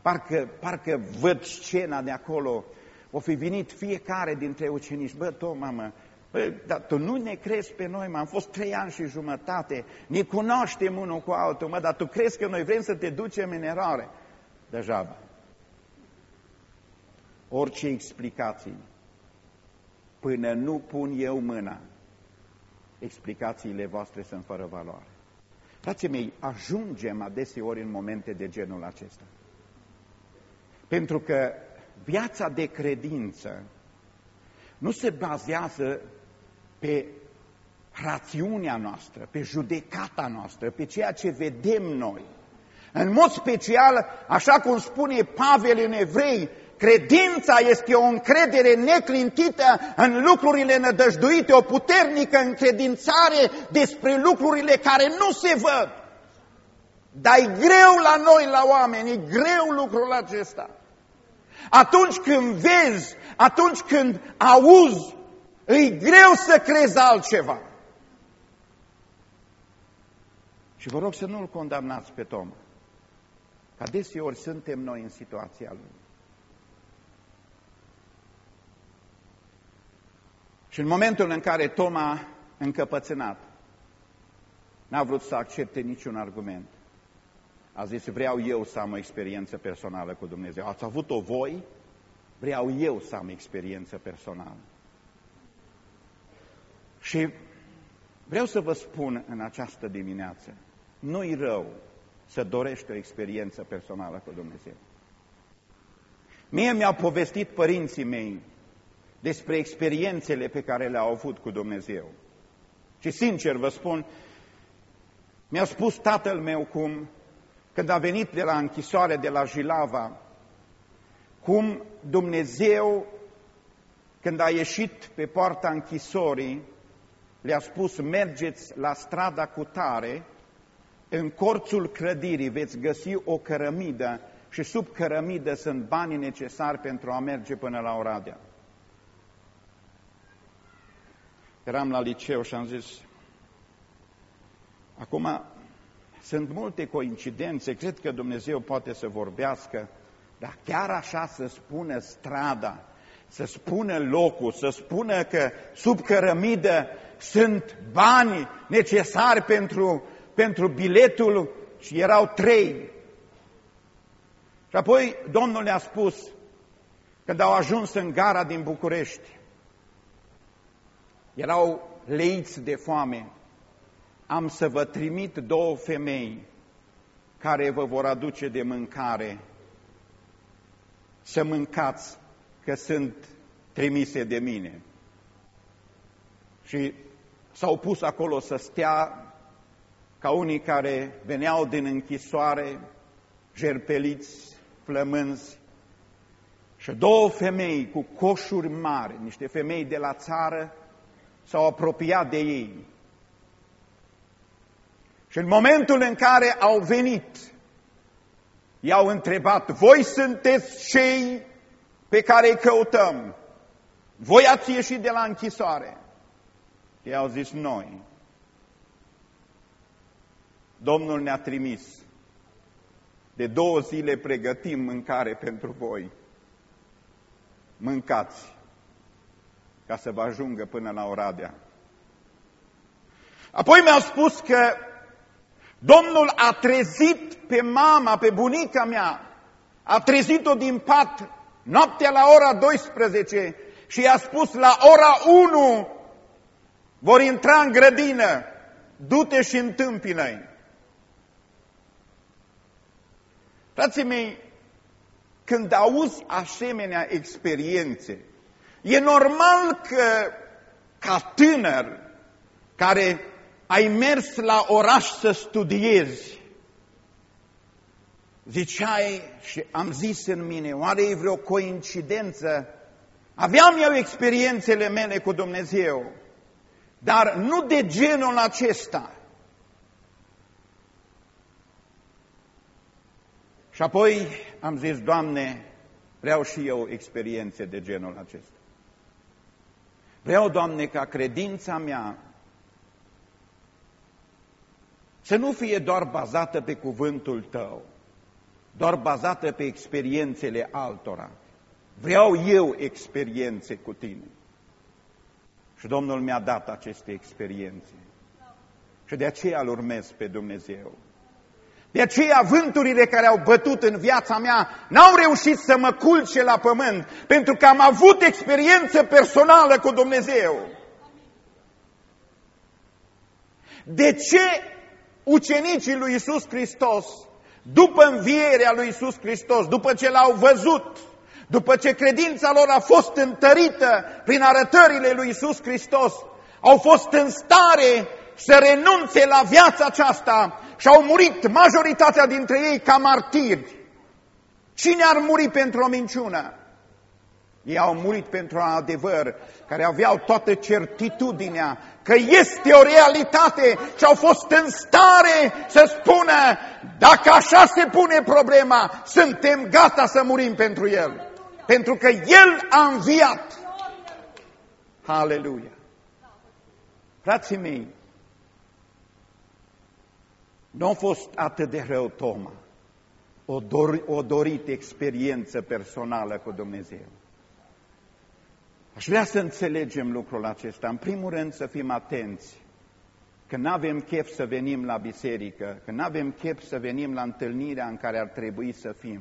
parcă, parcă văd scena de acolo, o fi venit fiecare dintre ucenici, bă, Toma, mă, bă, dar tu nu ne crezi pe noi, mă, am fost trei ani și jumătate, ne cunoaștem unul cu altul, mă, dar tu crezi că noi vrem să te ducem în eroare? Deja. Orice explicații, până nu pun eu mâna, explicațiile voastre sunt fără valoare. Frații mei, ajungem adeseori în momente de genul acesta. Pentru că viața de credință nu se bazează pe rațiunea noastră, pe judecata noastră, pe ceea ce vedem noi. În mod special, așa cum spune Pavel în Evrei, Credința este o încredere neclintită în lucrurile nădăjduite, o puternică încredințare despre lucrurile care nu se văd. Dar e greu la noi, la oameni, e greu lucrul acesta. Atunci când vezi, atunci când auzi, e greu să crezi altceva. Și vă rog să nu-l condamnați pe Tom. Că deseori suntem noi în situația lui. Și în momentul în care Toma încăpățânat, n-a vrut să accepte niciun argument. A zis, vreau eu să am o experiență personală cu Dumnezeu. Ați avut-o voi? Vreau eu să am experiență personală. Și vreau să vă spun în această dimineață, nu-i rău să dorești o experiență personală cu Dumnezeu. Mie mi-au povestit părinții mei despre experiențele pe care le-au avut cu Dumnezeu. Și sincer vă spun, mi-a spus tatăl meu cum, când a venit de la închisoare de la Jilava, cum Dumnezeu, când a ieșit pe poarta închisorii, le-a spus, mergeți la strada cu tare, în corțul clădirii veți găsi o cărămidă și sub cărămidă sunt banii necesari pentru a merge până la Oradea. eram la liceu și am zis, acum sunt multe coincidențe, cred că Dumnezeu poate să vorbească, dar chiar așa să spună strada, să spună locul, să spună că sub cărămidă sunt bani necesari pentru, pentru biletul și erau trei. Și apoi Domnul le-a spus, când au ajuns în gara din București, erau leiți de foame, am să vă trimit două femei care vă vor aduce de mâncare, să mâncați, că sunt trimise de mine. Și s-au pus acolo să stea ca unii care veneau din închisoare, jerpeliți, flămânzi, și două femei cu coșuri mari, niște femei de la țară, s-au apropiat de ei. Și în momentul în care au venit, i-au întrebat, voi sunteți cei pe care îi căutăm. Voi ați ieșit de la închisoare. Ei au zis, noi. Domnul ne-a trimis. De două zile pregătim mâncare pentru voi. Mâncați ca să vă ajungă până la Oradea. Apoi mi-au spus că Domnul a trezit pe mama, pe bunica mea, a trezit-o din pat noaptea la ora 12 și i-a spus la ora 1 vor intra în grădină, du-te și întâmpină-i. Frații mei, când auzi asemenea experiențe, e normal că ca tânăr care ai mers la oraș să studiezi, ziceai și am zis în mine, oare e vreo coincidență? Aveam eu experiențele mele cu Dumnezeu, dar nu de genul acesta. Și apoi am zis, Doamne, vreau și eu experiențe de genul acesta. Vreau, Doamne, ca credința mea să nu fie doar bazată pe cuvântul Tău, doar bazată pe experiențele altora. Vreau eu experiențe cu Tine. Și Domnul mi-a dat aceste experiențe. Și de aceea îl urmez pe Dumnezeu. De aceea vânturile care au bătut în viața mea n-au reușit să mă culce la pământ, pentru că am avut experiență personală cu Dumnezeu. De ce ucenicii lui Isus Hristos, după învierea lui Isus Hristos, după ce l-au văzut, după ce credința lor a fost întărită prin arătările lui Isus Hristos, au fost în stare să renunțe la viața aceasta și au murit majoritatea dintre ei ca martiri. Cine ar muri pentru o minciună? Ei au murit pentru un adevăr, care aveau toată certitudinea că este o realitate și au fost în stare să spună, dacă așa se pune problema, suntem gata să murim pentru El. Pentru că El a înviat. Haleluia! Frații mei, nu a fost atât de rău Toma, o, dor, o dorit experiență personală cu Dumnezeu. Aș vrea să înțelegem lucrul acesta. În primul rând să fim atenți că nu avem chef să venim la biserică, că nu avem chef să venim la întâlnirea în care ar trebui să fim.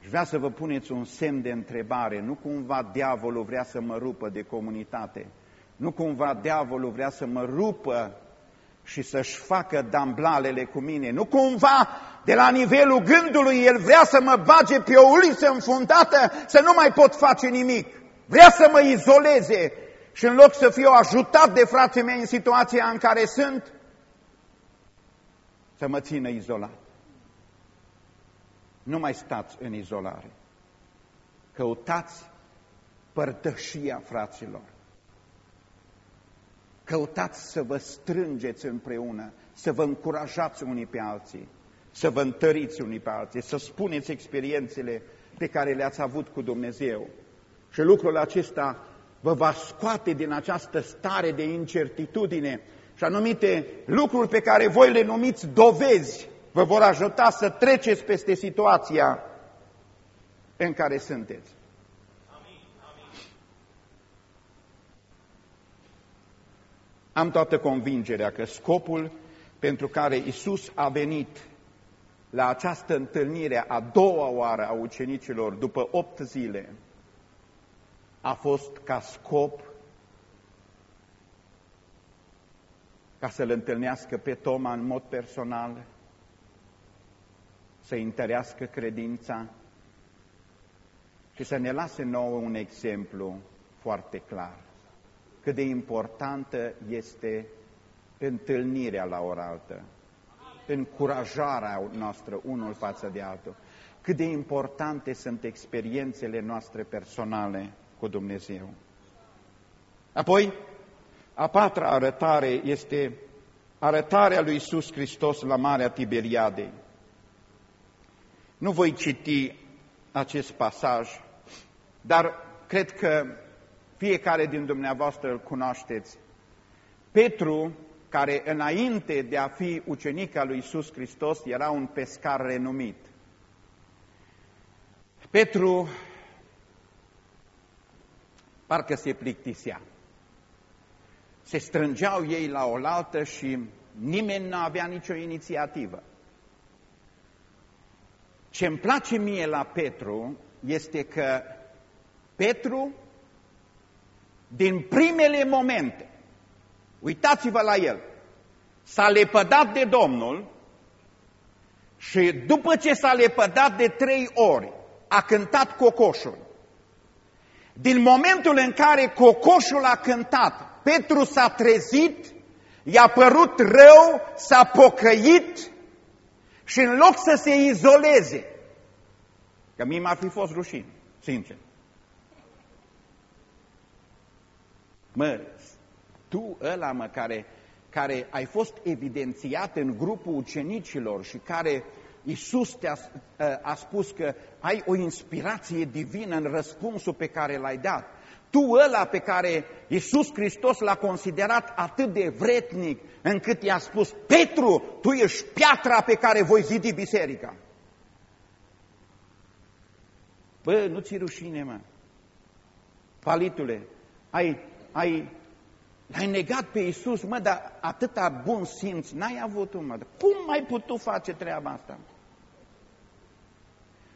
Și vrea să vă puneți un semn de întrebare. Nu cumva diavolul vrea să mă rupă de comunitate. Nu cumva diavolul vrea să mă rupă și să-și facă damblalele cu mine. Nu cumva de la nivelul gândului el vrea să mă bage pe o uliță înfundată să nu mai pot face nimic. Vrea să mă izoleze și în loc să fiu ajutat de frații mei în situația în care sunt, să mă țină izolat. Nu mai stați în izolare. Căutați părtășia fraților. Căutați să vă strângeți împreună, să vă încurajați unii pe alții, să vă întăriți unii pe alții, să spuneți experiențele pe care le-ați avut cu Dumnezeu. Și lucrul acesta vă va scoate din această stare de incertitudine și anumite lucruri pe care voi le numiți dovezi vă vor ajuta să treceți peste situația în care sunteți. Am toată convingerea că scopul pentru care Isus a venit la această întâlnire a doua oară a ucenicilor după opt zile a fost ca scop ca să-l întâlnească pe Toma în mod personal, să întărească credința și să ne lase nouă un exemplu foarte clar. Cât de importantă este întâlnirea la oraltă, încurajarea noastră unul față de altul, cât de importante sunt experiențele noastre personale cu Dumnezeu. Apoi, a patra arătare este arătarea lui Iisus Hristos la Marea Tiberiadei. Nu voi citi acest pasaj, dar cred că fiecare din dumneavoastră îl cunoașteți. Petru, care înainte de a fi ucenic al lui Iisus Hristos, era un pescar renumit. Petru parcă se plictisea. Se strângeau ei la oaltă și nimeni nu avea nicio inițiativă. Ce îmi place mie la Petru este că Petru, din primele momente, uitați-vă la el, s-a lepădat de Domnul și după ce s-a lepădat de trei ori, a cântat cocoșul. Din momentul în care cocoșul a cântat, Petru s-a trezit, i-a părut rău, s-a pocăit și în loc să se izoleze, că mie m-ar fi fost rușine, sincer. Mă, tu ăla, mă, care, care ai fost evidențiat în grupul ucenicilor și care Iisus te-a a spus că ai o inspirație divină în răspunsul pe care l-ai dat. Tu ăla pe care Iisus Hristos l-a considerat atât de vretnic încât i-a spus, Petru, tu ești piatra pe care voi zidi biserica. Bă, nu ți rușine, mă. Palitule, ai, ai, l-ai negat pe Iisus, mă, dar atâta bun simț n-ai avut, mă. Cum ai putut face treaba asta?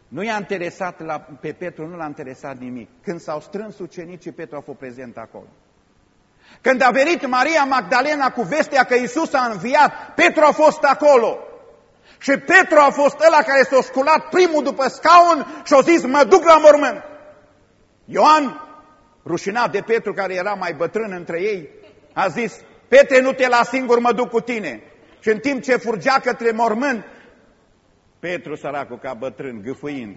Nu i-a interesat la, pe Petru, nu l-a interesat nimic. Când s-au strâns ucenicii, Petru a fost prezent acolo. Când a venit Maria Magdalena cu vestea că Isus a înviat, Petru a fost acolo. Și Petru a fost ăla care s-a sculat primul după scaun și a zis, mă duc la mormânt. Ioan, rușinat de Petru care era mai bătrân între ei, a zis, Petre, nu te las singur, mă duc cu tine. Și în timp ce furgea către mormânt, Petru, săracul, ca bătrân, gâfâind,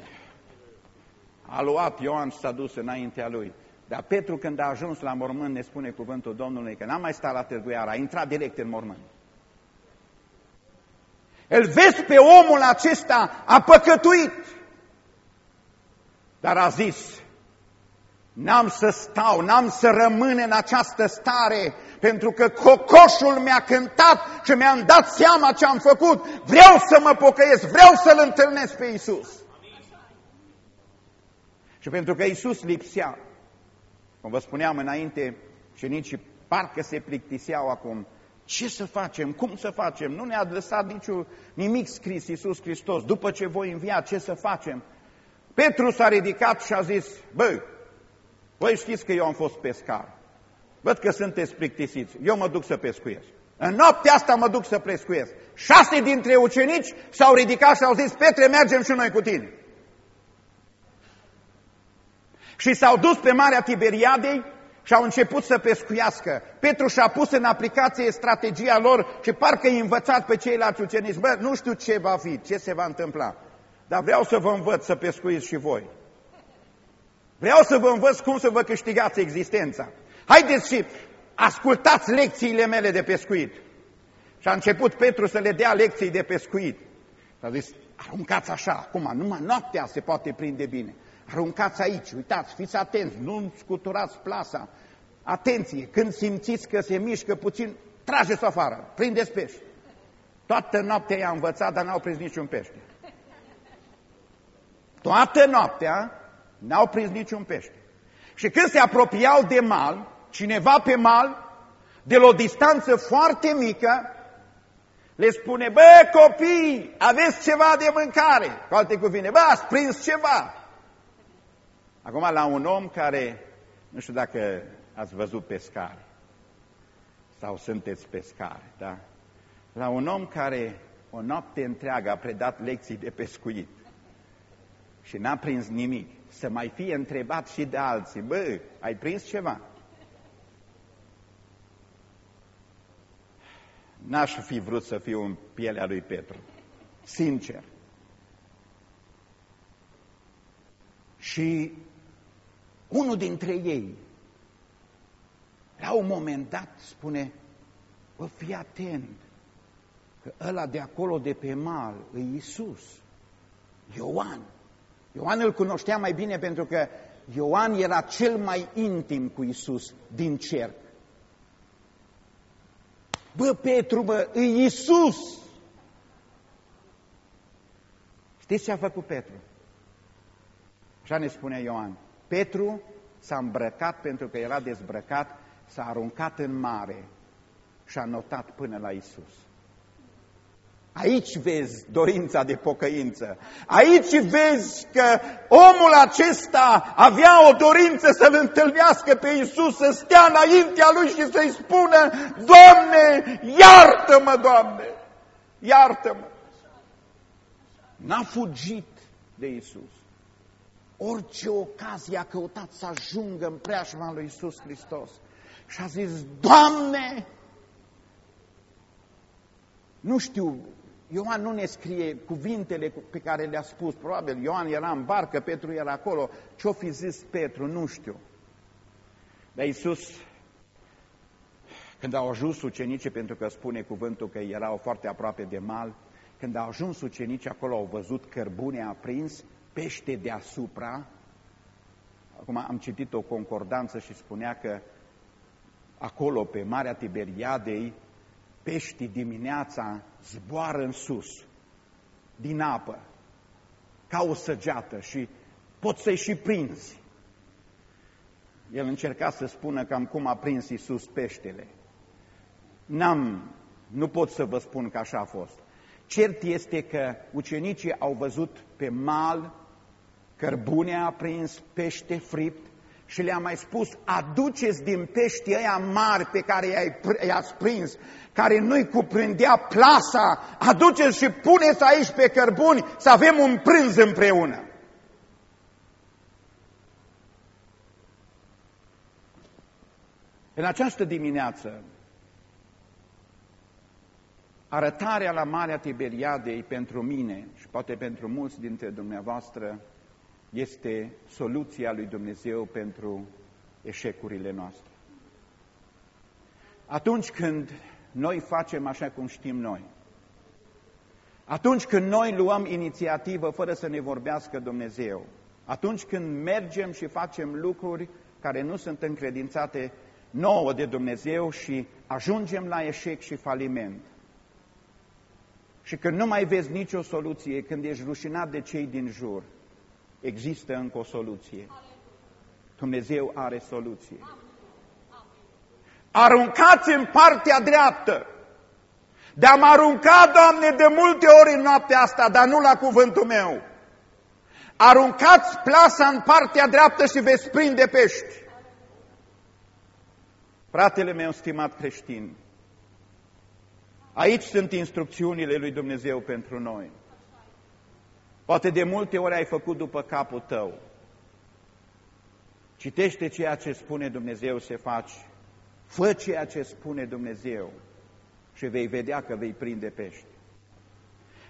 a luat Ioan și s-a dus înaintea lui. Dar Petru, când a ajuns la mormânt, ne spune cuvântul Domnului că n-a mai stat la târguiară, a intrat direct în mormânt. Îl vezi pe omul acesta, a păcătuit, dar a zis, n-am să stau, n-am să rămân în această stare, pentru că cocoșul mi-a cântat și mi-am dat seama ce am făcut. Vreau să mă pocăiesc, vreau să-L întâlnesc pe Isus. Și pentru că Isus lipsea, cum vă spuneam înainte, și nici parcă se plictiseau acum, ce să facem? Cum să facem? Nu ne-a lăsat niciun, nimic scris Iisus Hristos. După ce voi învia, ce să facem? Petru s-a ridicat și a zis, băi, voi știți că eu am fost pescar. Văd că sunteți plictisiți. Eu mă duc să pescuiesc. În noaptea asta mă duc să pescuiesc. Șase dintre ucenici s-au ridicat și au zis, Petre, mergem și noi cu tine. Și s-au dus pe Marea Tiberiadei și au început să pescuiască. Petru și-a pus în aplicație strategia lor și parcă i învățat pe ceilalți ucenici. Bă, nu știu ce va fi, ce se va întâmpla, dar vreau să vă învăț să pescuiți și voi. Vreau să vă învăț cum să vă câștigați existența. Haideți și ascultați lecțiile mele de pescuit. Și a început Petru să le dea lecții de pescuit. Și a zis, aruncați așa, acum, numai noaptea se poate prinde bine. Aruncați aici, uitați, fiți atenți, nu scuturați plasa. Atenție, când simțiți că se mișcă puțin, trageți afară, prindeți pești. Toată noaptea i-a învățat, dar n-au prins niciun pește. Toată noaptea n-au prins niciun pește. Și când se apropiau de mal, cineva pe mal, de la o distanță foarte mică, le spune, bă, copii, aveți ceva de mâncare. Cu alte cuvinte, bă, ați prins ceva. Acum, la un om care, nu știu dacă ați văzut pescare sau sunteți pescare, da? La un om care o noapte întreagă a predat lecții de pescuit și n-a prins nimic, să mai fie întrebat și de alții, bă, ai prins ceva? N-aș fi vrut să fiu în pielea lui Petru, sincer. Și unul dintre ei, la un moment dat, spune, bă, fii atent, că ăla de acolo, de pe mal, e Iisus, Ioan. Ioan îl cunoștea mai bine pentru că Ioan era cel mai intim cu Isus din cer. Bă, Petru, bă, e Isus! Știți ce a făcut Petru? Așa ne spune Ioan. Petru s-a îmbrăcat pentru că era dezbrăcat, s-a aruncat în mare și a notat până la Isus. Aici vezi dorința de pocăință. Aici vezi că omul acesta avea o dorință să-L întâlnească pe Isus, să stea înaintea Lui și să-i spună, Doamne, iartă-mă, Doamne, iartă-mă. N-a fugit de Isus. Orice ocazie a căutat să ajungă în preajma lui Isus Hristos. Și a zis, Doamne, nu știu, Ioan nu ne scrie cuvintele pe care le-a spus. Probabil Ioan era în barcă, Petru era acolo. Ce-o fi zis Petru, nu știu. Dar Iisus, când au ajuns ucenicii, pentru că spune cuvântul că erau foarte aproape de mal, când au ajuns ucenicii acolo, au văzut cărbune aprins, pește deasupra. Acum am citit o concordanță și spunea că acolo, pe Marea Tiberiadei, peștii dimineața zboară în sus, din apă, ca o săgeată și poți să-i și prinzi. El încerca să spună cam cum a prins Iisus peștele. N-am, nu pot să vă spun că așa a fost. Cert este că ucenicii au văzut pe mal cărbune aprins, pește fript și le-a mai spus, aduceți din peștii ăia mari pe care i-ați prins, care nu-i cuprindea plasa, aduceți și puneți aici pe cărbuni să avem un prânz împreună. În această dimineață, arătarea la Marea Tiberiadei pentru mine și poate pentru mulți dintre dumneavoastră este soluția lui Dumnezeu pentru eșecurile noastre. Atunci când noi facem așa cum știm noi, atunci când noi luăm inițiativă fără să ne vorbească Dumnezeu, atunci când mergem și facem lucruri care nu sunt încredințate nouă de Dumnezeu și ajungem la eșec și faliment, și când nu mai vezi nicio soluție, când ești rușinat de cei din jur, există încă o soluție. Dumnezeu are soluție. Aruncați în partea dreaptă. De-am aruncat, Doamne, de multe ori în noaptea asta, dar nu la cuvântul meu. Aruncați plasa în partea dreaptă și veți prinde pești. Fratele meu, stimat creștin, aici sunt instrucțiunile lui Dumnezeu pentru noi. Poate de multe ori ai făcut după capul tău. Citește ceea ce spune Dumnezeu să faci. Fă ceea ce spune Dumnezeu și vei vedea că vei prinde pești.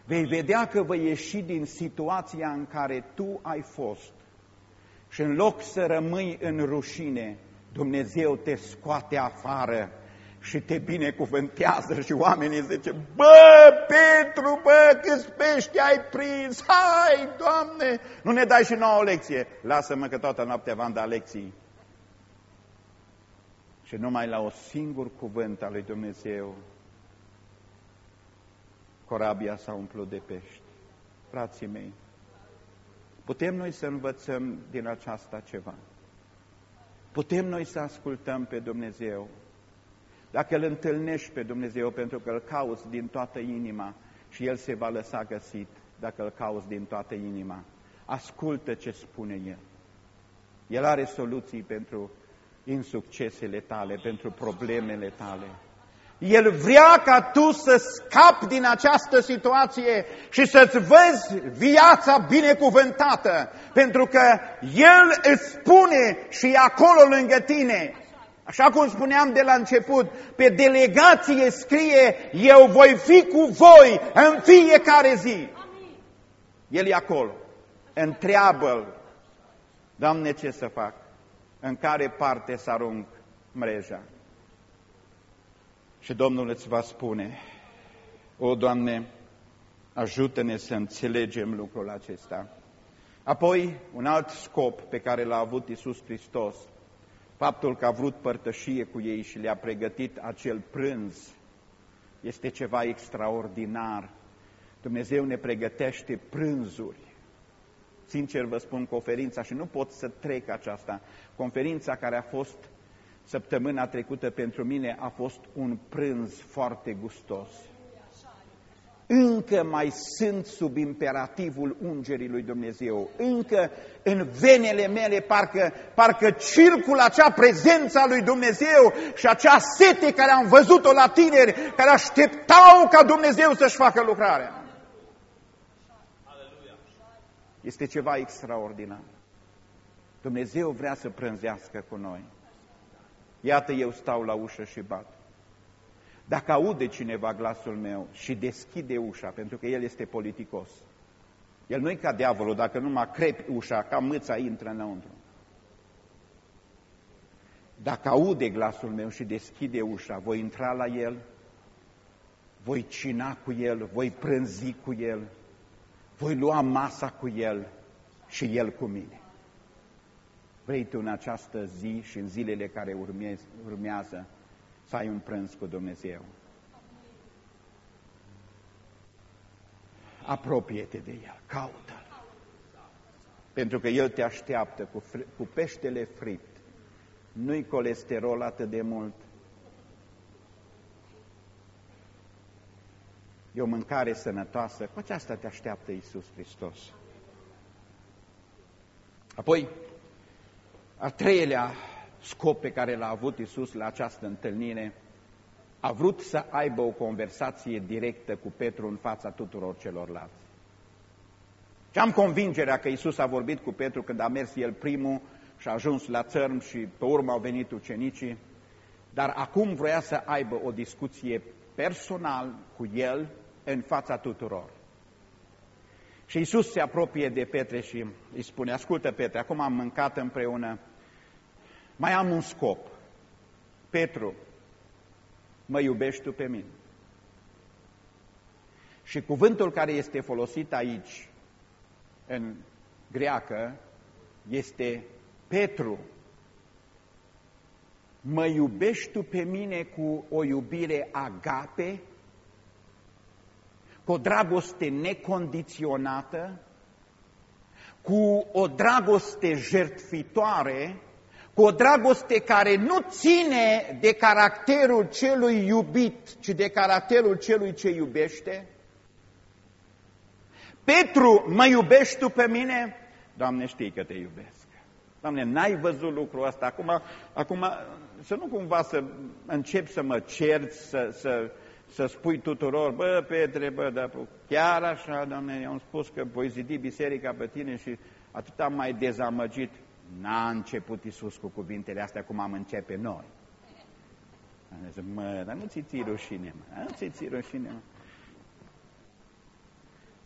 Vei vedea că vei ieși din situația în care tu ai fost și în loc să rămâi în rușine, Dumnezeu te scoate afară și te binecuvântează și oamenii zice, bă, Petru, bă, câți pești ai prins, hai, Doamne, nu ne dai și nouă o lecție. Lasă-mă că toată noaptea v-am dat lecții. Și numai la o singur cuvânt al lui Dumnezeu, corabia s-a umplut de pești. Frații mei, putem noi să învățăm din aceasta ceva. Putem noi să ascultăm pe Dumnezeu dacă îl întâlnești pe Dumnezeu pentru că îl cauți din toată inima și El se va lăsa găsit dacă îl cauți din toată inima. Ascultă ce spune El. El are soluții pentru insuccesele tale, pentru problemele tale. El vrea ca tu să scapi din această situație și să-ți vezi viața binecuvântată, pentru că El îți spune și e acolo lângă tine. Așa cum spuneam de la început, pe delegație scrie, eu voi fi cu voi în fiecare zi. El e acolo. Întreabă-l, Doamne, ce să fac? În care parte să arunc mreja? Și Domnul îți va spune, o, Doamne, ajută-ne să înțelegem lucrul acesta. Apoi, un alt scop pe care l-a avut Isus Hristos Faptul că a vrut părtășie cu ei și le-a pregătit acel prânz este ceva extraordinar. Dumnezeu ne pregătește prânzuri. sincer vă spun, conferința și nu pot să trec aceasta. Conferința care a fost săptămâna trecută pentru mine a fost un prânz foarte gustos încă mai sunt sub imperativul ungerii lui Dumnezeu. Încă în venele mele parcă, parcă circulă acea prezență a lui Dumnezeu și acea sete care am văzut-o la tineri, care așteptau ca Dumnezeu să-și facă lucrarea. Este ceva extraordinar. Dumnezeu vrea să prânzească cu noi. Iată, eu stau la ușă și bat. Dacă aude cineva glasul meu și deschide ușa, pentru că el este politicos, el nu-i ca diavolul, dacă nu mă crepi ușa, ca mâța intră înăuntru. Dacă aude glasul meu și deschide ușa, voi intra la el, voi cina cu el, voi prânzi cu el, voi lua masa cu el și el cu mine. Vrei tu în această zi și în zilele care urmează să ai un prânz cu Dumnezeu. Apropie-te de El, caută-L. Pentru că El te așteaptă cu, cu peștele fript. Nu-i colesterol atât de mult. E o mâncare sănătoasă. Cu aceasta te așteaptă Iisus Hristos. Apoi, a treilea scop pe care l-a avut Isus la această întâlnire, a vrut să aibă o conversație directă cu Petru în fața tuturor celorlalți. Și am convingerea că Isus a vorbit cu Petru când a mers el primul și a ajuns la țărm și pe urmă au venit ucenicii, dar acum vrea să aibă o discuție personal cu el în fața tuturor. Și Isus se apropie de Petre și îi spune, ascultă Petre, acum am mâncat împreună, mai am un scop. Petru, mă iubești tu pe mine? Și cuvântul care este folosit aici, în greacă, este Petru, mă iubești tu pe mine cu o iubire agape, cu o dragoste necondiționată, cu o dragoste jertfitoare, cu o dragoste care nu ține de caracterul celui iubit, ci de caracterul celui ce iubește? Petru, mă iubești tu pe mine? Doamne, știi că te iubesc. Doamne, n-ai văzut lucrul ăsta. Acum, acum să nu cumva să încep să mă cerți, să, să, să spui tuturor, bă, Petre, bă, dar chiar așa, Doamne, i-am spus că voi zidi biserica pe tine și atât am mai dezamăgit. N-a început Isus cu cuvintele astea cum am începe noi. Am zis, mă, dar nu ți ți rușine, mă, nu ți ți rușine, mă.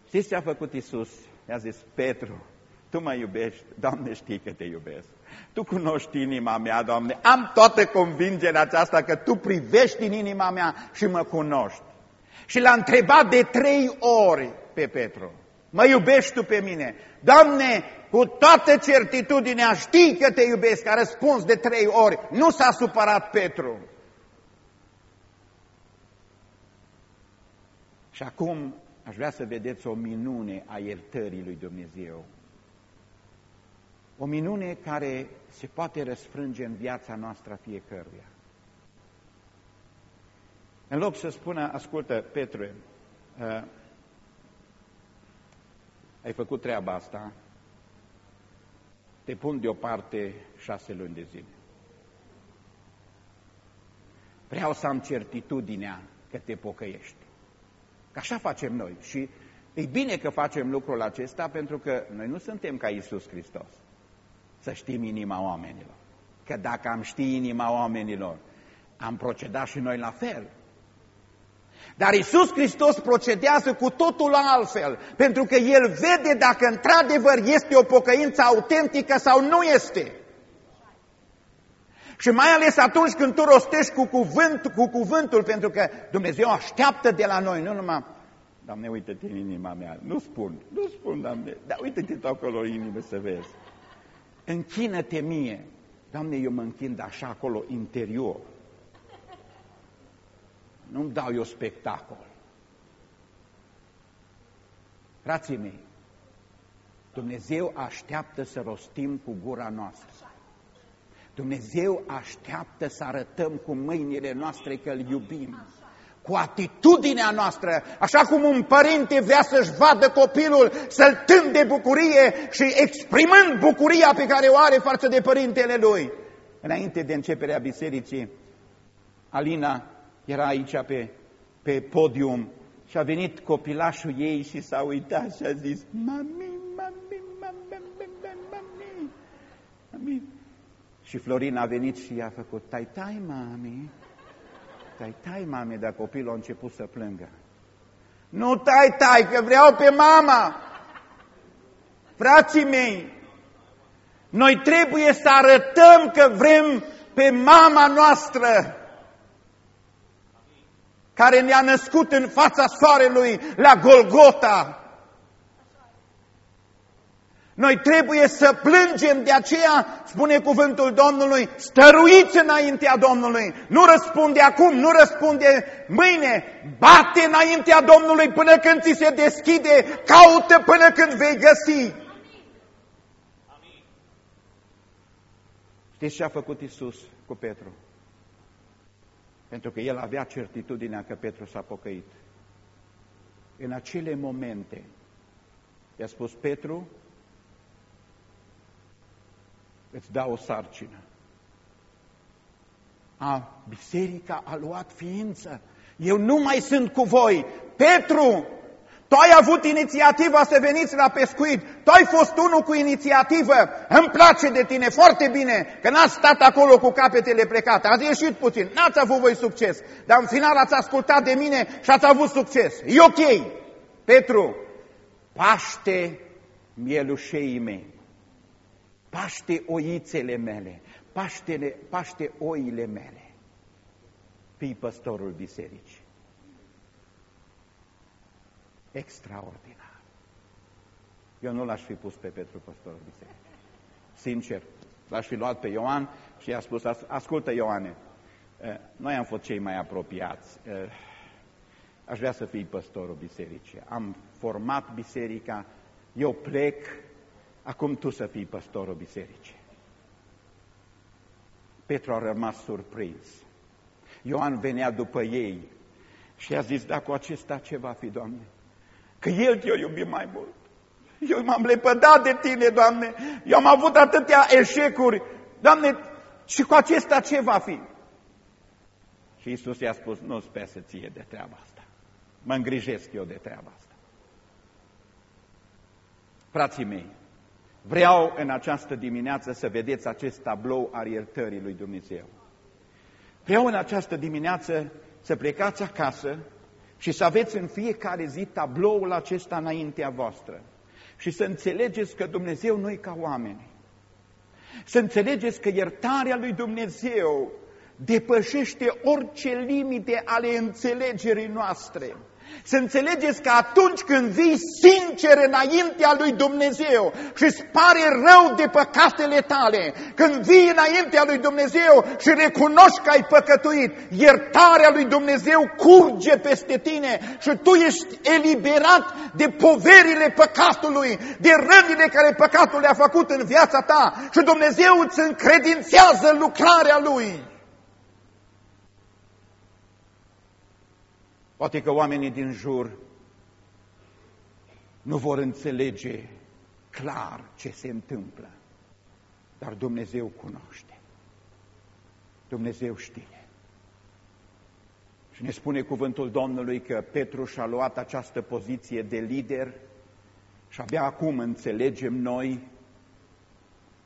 Știți ce a făcut Isus? I-a zis, Petru, tu mă iubești, Doamne știi că te iubesc. Tu cunoști inima mea, Doamne, am toată convingerea aceasta că Tu privești în inima mea și mă cunoști. Și l-a întrebat de trei ori pe Petru, mă iubești Tu pe mine? Doamne, cu toată certitudinea știi că te iubesc, a răspuns de trei ori, nu s-a supărat Petru. Și acum aș vrea să vedeți o minune a iertării lui Dumnezeu. O minune care se poate răsfrânge în viața noastră fiecăruia. În loc să spună, ascultă, Petru, uh, ai făcut treaba asta, te pun deoparte șase luni de zile. Vreau să am certitudinea că te pocăiești. Că așa facem noi și e bine că facem lucrul acesta pentru că noi nu suntem ca Isus Hristos. Să știm inima oamenilor. Că dacă am ști inima oamenilor, am procedat și noi la fel. Dar Isus Hristos procedează cu totul altfel, pentru că El vede dacă într-adevăr este o pocăință autentică sau nu este. Și mai ales atunci când tu rostești cu, cuvânt, cu cuvântul, pentru că Dumnezeu așteaptă de la noi, nu numai, Doamne, uite-te în inima mea, nu spun, nu spun, Doamne, dar uite-te tu acolo în inimă să vezi. Închină-te mie, Doamne, eu mă închin așa acolo interior. Nu-mi dau eu spectacol. Frații mei, Dumnezeu așteaptă să rostim cu gura noastră. Dumnezeu așteaptă să arătăm cu mâinile noastre că îl iubim. Cu atitudinea noastră, așa cum un părinte vrea să-și vadă copilul săltând de bucurie și exprimând bucuria pe care o are față de părintele lui. Înainte de începerea bisericii, Alina era aici pe, pe podium și a venit copilașul ei și s-a uitat și a zis, mami, mami, mami, mami, mami, mami. Și Florina a venit și i-a făcut, tai, tai, mami, tai, tai, mami, dar copilul a început să plângă. Nu tai, tai, că vreau pe mama! Frații mei, noi trebuie să arătăm că vrem pe mama noastră care ne-a născut în fața soarelui la Golgota. Noi trebuie să plângem, de aceea spune cuvântul Domnului, stăruiți înaintea Domnului, nu răspunde acum, nu răspunde mâine, bate înaintea Domnului până când ți se deschide, caută până când vei găsi. Știți ce a făcut Isus cu Petru? Pentru că el avea certitudinea că Petru s-a pocăit. În acele momente i-a spus, Petru, îți dau o sarcină. A, biserica a luat ființă. Eu nu mai sunt cu voi. Petru, tu ai avut inițiativa să veniți la pescuit, tu ai fost unul cu inițiativă, îmi place de tine foarte bine, că n-ați stat acolo cu capetele plecate, ați ieșit puțin, n-ați avut voi succes, dar în final ați ascultat de mine și ați avut succes. E ok. Petru, paște mielușeii mei, paște oițele mele, paște, paște oile mele, fii păstorul bisericii extraordinar. Eu nu l-aș fi pus pe Petru păstorul bisericii. Sincer, l-aș fi luat pe Ioan și i-a spus, ascultă Ioane, eh, noi am fost cei mai apropiați, eh, aș vrea să fii păstorul bisericii. Am format biserica, eu plec, acum tu să fii păstorul bisericii. Petru a rămas surprins. Ioan venea după ei și a zis, da, cu acesta ce va fi, Doamne? Că El te-a iubit mai mult. Eu m-am lepădat de Tine, Doamne. Eu am avut atâtea eșecuri. Doamne, și cu acesta ce va fi? Și Isus i-a spus, nu sper să ție de treaba asta. Mă îngrijesc eu de treaba asta. Frații mei, vreau în această dimineață să vedeți acest tablou al iertării lui Dumnezeu. Vreau în această dimineață să plecați acasă și să aveți în fiecare zi tabloul acesta înaintea voastră și să înțelegeți că Dumnezeu nu e ca oameni. Să înțelegeți că iertarea lui Dumnezeu depășește orice limite ale înțelegerii noastre. Să înțelegeți că atunci când vii sincer înaintea lui Dumnezeu și îți pare rău de păcatele tale, când vii înaintea lui Dumnezeu și recunoști că ai păcătuit, iertarea lui Dumnezeu curge peste tine și tu ești eliberat de poverile păcatului, de rănile care păcatul le-a făcut în viața ta și Dumnezeu îți încredințează lucrarea Lui. Poate că oamenii din jur nu vor înțelege clar ce se întâmplă, dar Dumnezeu cunoaște. Dumnezeu știe. Și ne spune cuvântul Domnului că Petru și-a luat această poziție de lider și abia acum înțelegem noi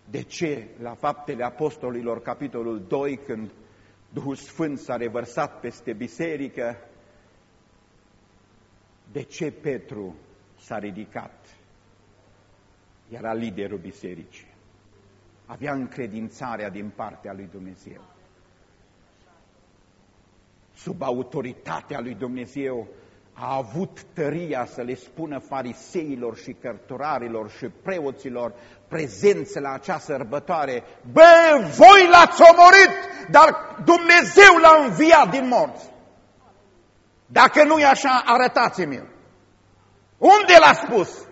de ce la faptele apostolilor, capitolul 2, când Duhul Sfânt s-a revărsat peste biserică, de ce Petru s-a ridicat? Era liderul bisericii. Avea încredințarea din partea lui Dumnezeu. Sub autoritatea lui Dumnezeu a avut tăria să le spună fariseilor și cărturarilor și preoților prezenți la acea sărbătoare, bă, voi l-ați omorât, dar Dumnezeu l-a înviat din morți. Dacă nu e așa, arătați-mi-l. Unde l-a spus?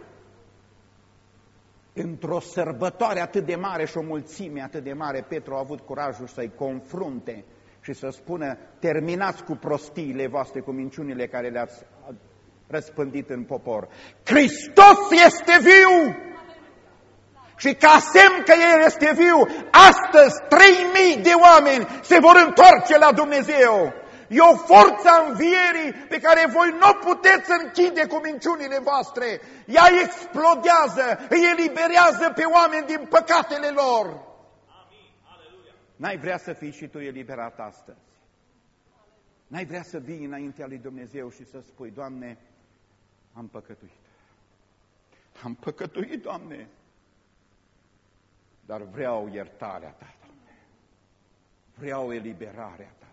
într-o sărbătoare atât de mare și o mulțime atât de mare, Petru a avut curajul să-i confrunte și să spună, terminați cu prostiile voastre, cu minciunile care le-ați răspândit în popor. Hristos este viu! Și ca semn că El este viu, astăzi 3000 de oameni se vor întoarce la Dumnezeu. E o forță a învierii pe care voi nu puteți închide cu minciunile voastre. Ea explodează, îi eliberează pe oameni din păcatele lor. N-ai vrea să fii și tu eliberat astăzi. N-ai vrea să vii înaintea lui Dumnezeu și să spui, Doamne, am păcătuit. Am păcătuit, Doamne, dar vreau iertarea Ta, Doamne. Vreau eliberarea Ta.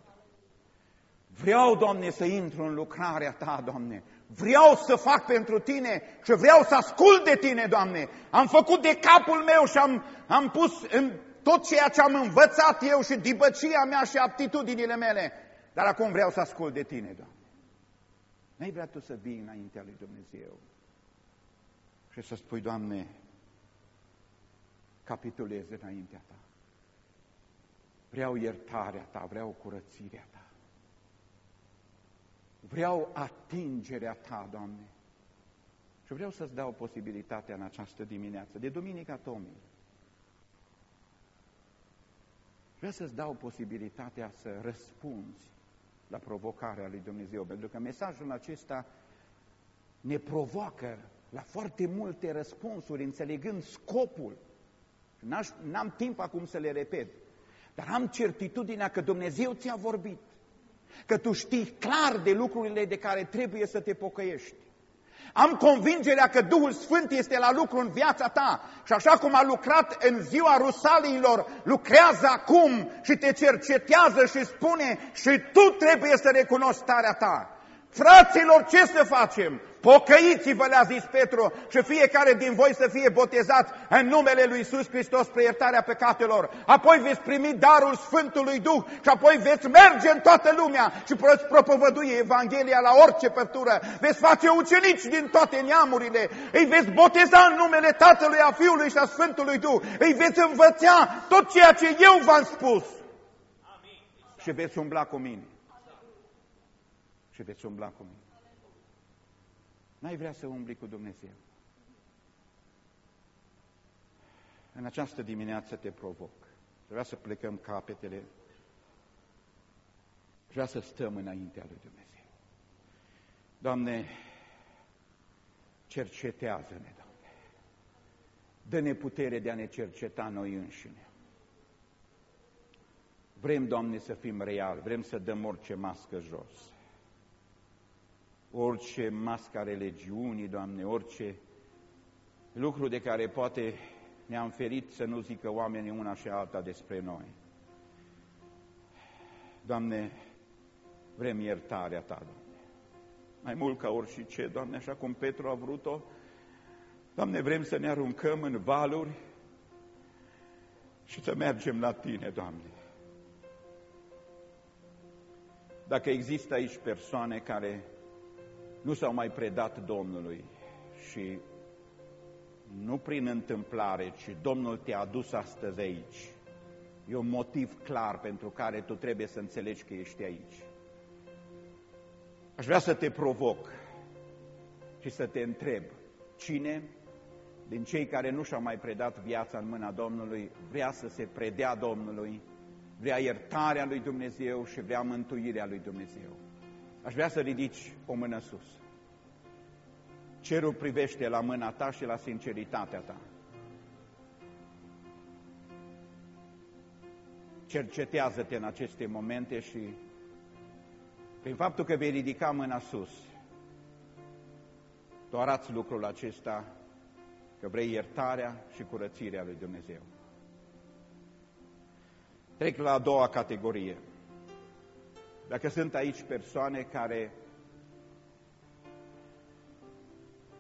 Vreau, Doamne, să intru în lucrarea Ta, Doamne. Vreau să fac pentru Tine și vreau să ascult de Tine, Doamne. Am făcut de capul meu și am, am pus în tot ceea ce am învățat eu și dibăcia mea și aptitudinile mele. Dar acum vreau să ascult de Tine, Doamne. N-ai vrea Tu să vii înaintea lui Dumnezeu și să spui, Doamne, capitulez înaintea Ta. Vreau iertarea Ta, vreau curățirea Ta. Vreau atingerea Ta, Doamne. Și vreau să-ți dau posibilitatea în această dimineață, de Duminica Tomii. Vreau să-ți dau posibilitatea să răspunzi la provocarea lui Dumnezeu, pentru că mesajul acesta ne provoacă la foarte multe răspunsuri, înțelegând scopul. N-am timp acum să le repet, dar am certitudinea că Dumnezeu ți-a vorbit că tu știi clar de lucrurile de care trebuie să te pocăiești. Am convingerea că Duhul Sfânt este la lucru în viața ta și așa cum a lucrat în ziua Rusaliilor, lucrează acum și te cercetează și spune și tu trebuie să recunoști starea ta. Fraților, ce să facem? Pocăiți-vă, le-a zis Petru, și fiecare din voi să fie botezat în numele lui Iisus Hristos spre iertarea păcatelor. Apoi veți primi darul Sfântului Duh și apoi veți merge în toată lumea și veți propovădui Evanghelia la orice pătură. Veți face ucenici din toate neamurile. Îi veți boteza în numele Tatălui, a Fiului și a Sfântului Duh. Îi veți învăța tot ceea ce eu v-am spus. Amin. Și veți umbla cu mine. Și veți umbla cu mine. N-ai vrea să umbli cu Dumnezeu. În această dimineață te provoc. Vreau să plecăm capetele. Vreau să stăm înaintea lui Dumnezeu. Doamne, cercetează-ne, Doamne. Dă-ne putere de a ne cerceta noi înșine. Vrem, Doamne, să fim reali, vrem să dăm orice mască jos orice masca religiunii, Doamne, orice lucru de care poate ne-am ferit să nu zică oamenii una și alta despre noi. Doamne, vrem iertarea Ta, Doamne. Mai mult ca orice, Doamne, așa cum Petru a vrut-o, Doamne, vrem să ne aruncăm în valuri și să mergem la Tine, Doamne. Dacă există aici persoane care nu s-au mai predat Domnului și nu prin întâmplare, ci Domnul te-a adus astăzi aici. E un motiv clar pentru care tu trebuie să înțelegi că ești aici. Aș vrea să te provoc și să te întreb, cine din cei care nu și-au mai predat viața în mâna Domnului vrea să se predea Domnului, vrea iertarea lui Dumnezeu și vrea mântuirea lui Dumnezeu. Aș vrea să ridici o mână sus. Cerul privește la mâna ta și la sinceritatea ta. Cercetează-te în aceste momente și prin faptul că vei ridica mâna sus, tu arăți lucrul acesta că vrei iertarea și curățirea lui Dumnezeu. Trec la a doua categorie. Dacă sunt aici persoane care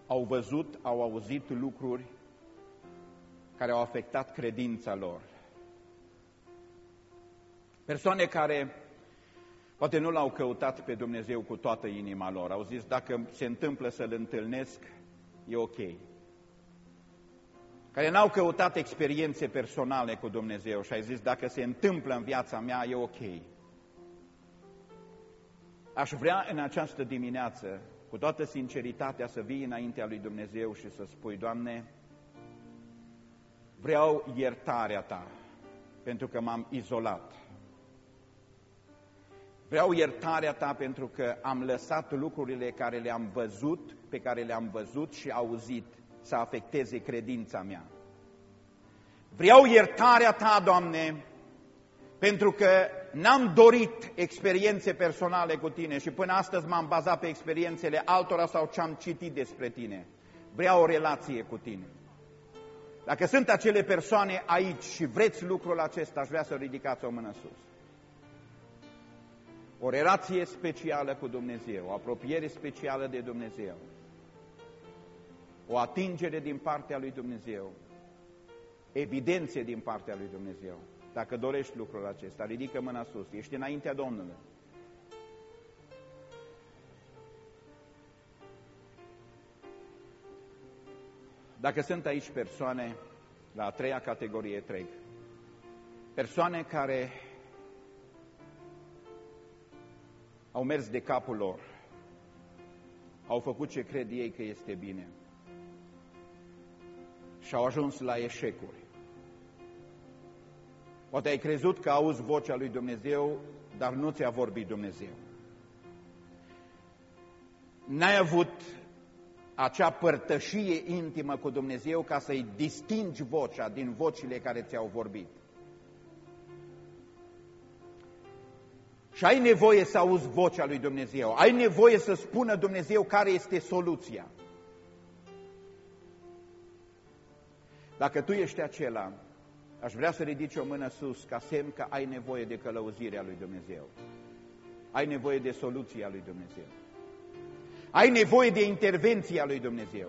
au văzut, au auzit lucruri care au afectat credința lor. Persoane care poate nu l-au căutat pe Dumnezeu cu toată inima lor. Au zis, dacă se întâmplă să-L întâlnesc, e ok. care n-au căutat experiențe personale cu Dumnezeu și ai zis, dacă se întâmplă în viața mea, e ok. Aș vrea în această dimineață, cu toată sinceritatea, să vii înaintea lui Dumnezeu și să spui, Doamne, vreau iertarea Ta, pentru că m-am izolat. Vreau iertarea Ta pentru că am lăsat lucrurile care le-am văzut, pe care le-am văzut și auzit, să afecteze credința mea. Vreau iertarea Ta, Doamne, pentru că n-am dorit experiențe personale cu Tine și până astăzi m-am bazat pe experiențele altora sau ce am citit despre Tine. Vreau o relație cu Tine. Dacă sunt acele persoane aici și vreți lucrul acesta, aș vrea să ridicați o mână sus. O relație specială cu Dumnezeu, o apropiere specială de Dumnezeu, o atingere din partea lui Dumnezeu, evidențe din partea lui Dumnezeu. Dacă dorești lucrul acesta, ridică mâna sus, ești înaintea Domnului. Dacă sunt aici persoane, la a treia categorie trec, persoane care au mers de capul lor, au făcut ce cred ei că este bine și au ajuns la eșecuri. Poate ai crezut că auzi vocea lui Dumnezeu, dar nu ți-a vorbit Dumnezeu. N-ai avut acea părtășie intimă cu Dumnezeu ca să-i distingi vocea din vocile care ți-au vorbit. Și ai nevoie să auzi vocea lui Dumnezeu, ai nevoie să spună Dumnezeu care este soluția. Dacă tu ești acela, aș vrea să ridici o mână sus ca semn că ai nevoie de călăuzirea lui Dumnezeu. Ai nevoie de soluția lui Dumnezeu. Ai nevoie de intervenția lui Dumnezeu.